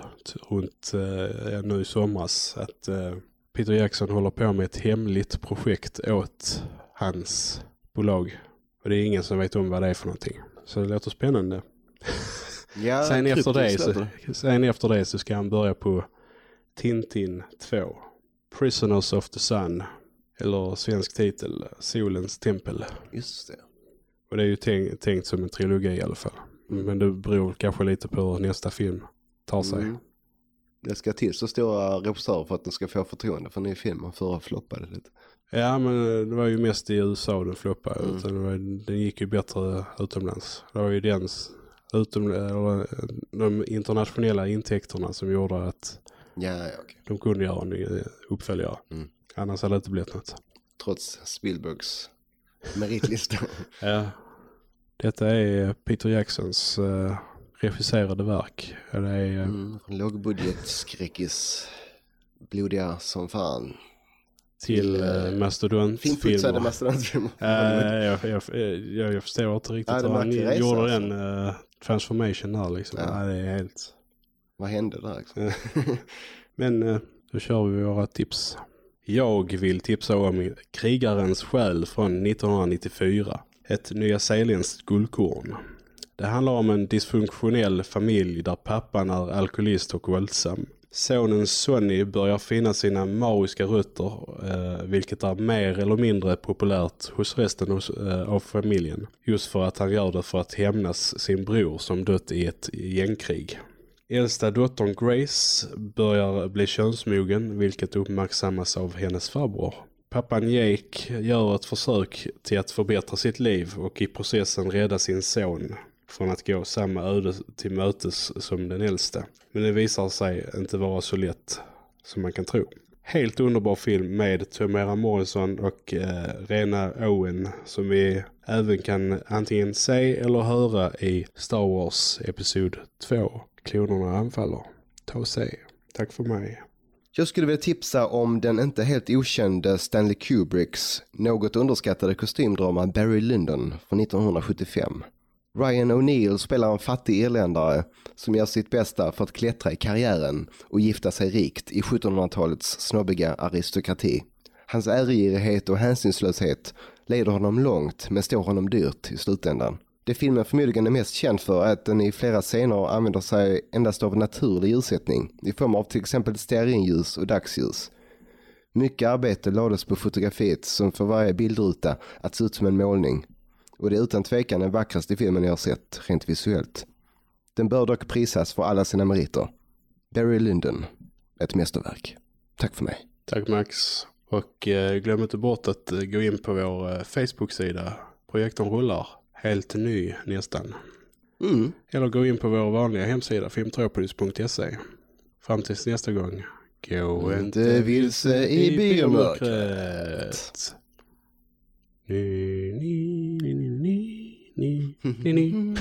runt eh, nu i somras att Peter Jackson håller på med ett hemligt projekt åt hans bolag. Och det är ingen som vet om vad det är för någonting. Så det låter spännande. (laughs) Ja, sen, efter det så, sen efter det så ska han börja på Tintin 2. Prisoners of the Sun. Eller svensk titel, Solens tempel. Just det. Och det är ju tänkt, tänkt som en trilogi i alla fall. Men det beror kanske lite på hur nästa film tar sig. Mm. Det ska till så stora regissörer för att den ska få förtroende för en ny film. Och förra floppade lite. Ja men det var ju mest i USA den floppade. Mm. Utan det var, den gick ju bättre utomlands. Det var ju den, utom, eller, de internationella intäkterna som gjorde att Ja, okej. de kunde göra en eh, uppföljare. Mm. Annars hade det inte blivit något. Trots Spielbergs meritlista. (laughs) Ja. Detta är Peter Jacksons uh, regisserade verk. Det är, eh, Mm. Lågbudget, skräckis. Blodiga som fan. till uh, Finputsade mastodontfilmer. mastodontfilmer. (laughs) Uh, jag, jag, jag, jag förstår inte riktigt Ja, hur han resa, gjorde alltså. den uh, transformation där liksom. Ja. Ja. det är helt... Vad hände där liksom? Men uh, då kör vi våra tips. Jag vill tipsa om Krigarens själ från 1994. ett nyzeeländskt guldkorn. Det handlar om en dysfunktionell familj där pappan är alkoholist och våldsam. Sonen Sonny börjar finna sina maoriska rötter, eh, vilket är mer eller mindre populärt hos resten hos, eh, av familjen. Just för att han gör det för att hämnas sin bror som dött i ett gängkrig. Äldsta dottern Grace börjar bli könsmogen, vilket uppmärksammas av hennes farbror. Pappan Jake gör ett försök till att förbättra sitt liv och i processen rädda sin son från att gå samma öde till mötes som den äldsta. Men det visar sig inte vara så lätt som man kan tro. Helt underbar film med Tomera Morrison och eh, Rena Owen som vi även kan antingen se eller höra i Star Wars Episod 2. Klonerna anfaller. Ta och se. Tack för mig. Jag skulle vilja tipsa om den inte helt okände Stanley Kubricks något underskattade kostymdrama Barry Lyndon från 1975. Ryan O'Neill spelar en fattig irländare som gör sitt bästa för att klättra i karriären och gifta sig rikt i 1700-talets snobbiga aristokrati. Hans ärgirighet och hänsynslöshet leder honom långt men står honom dyrt i slutändan. Det filmen förmodligen är mest känd för är att den i flera scener använder sig endast av naturlig ljussättning i form av till exempel stearinljus och dagsljus. Mycket arbete lades på fotografiet som för varje bildruta att se ut som en målning och det är utan tvekan den vackraste filmen jag har sett rent visuellt. Den bör dock prisas för alla sina meriter. Barry Lyndon, ett mästerverk. Tack för mig. Tack Max. Och eh, glöm inte bort att eh, gå in på vår eh, Facebook-sida. Projektorn rullar. Helt ny nästan. Mm. Eller gå in på vår vanliga hemsida filmtropolis.se. Fram tills nästa gång. Gå Inte vilse i biomörkret. Biomörkret. Ni, ni,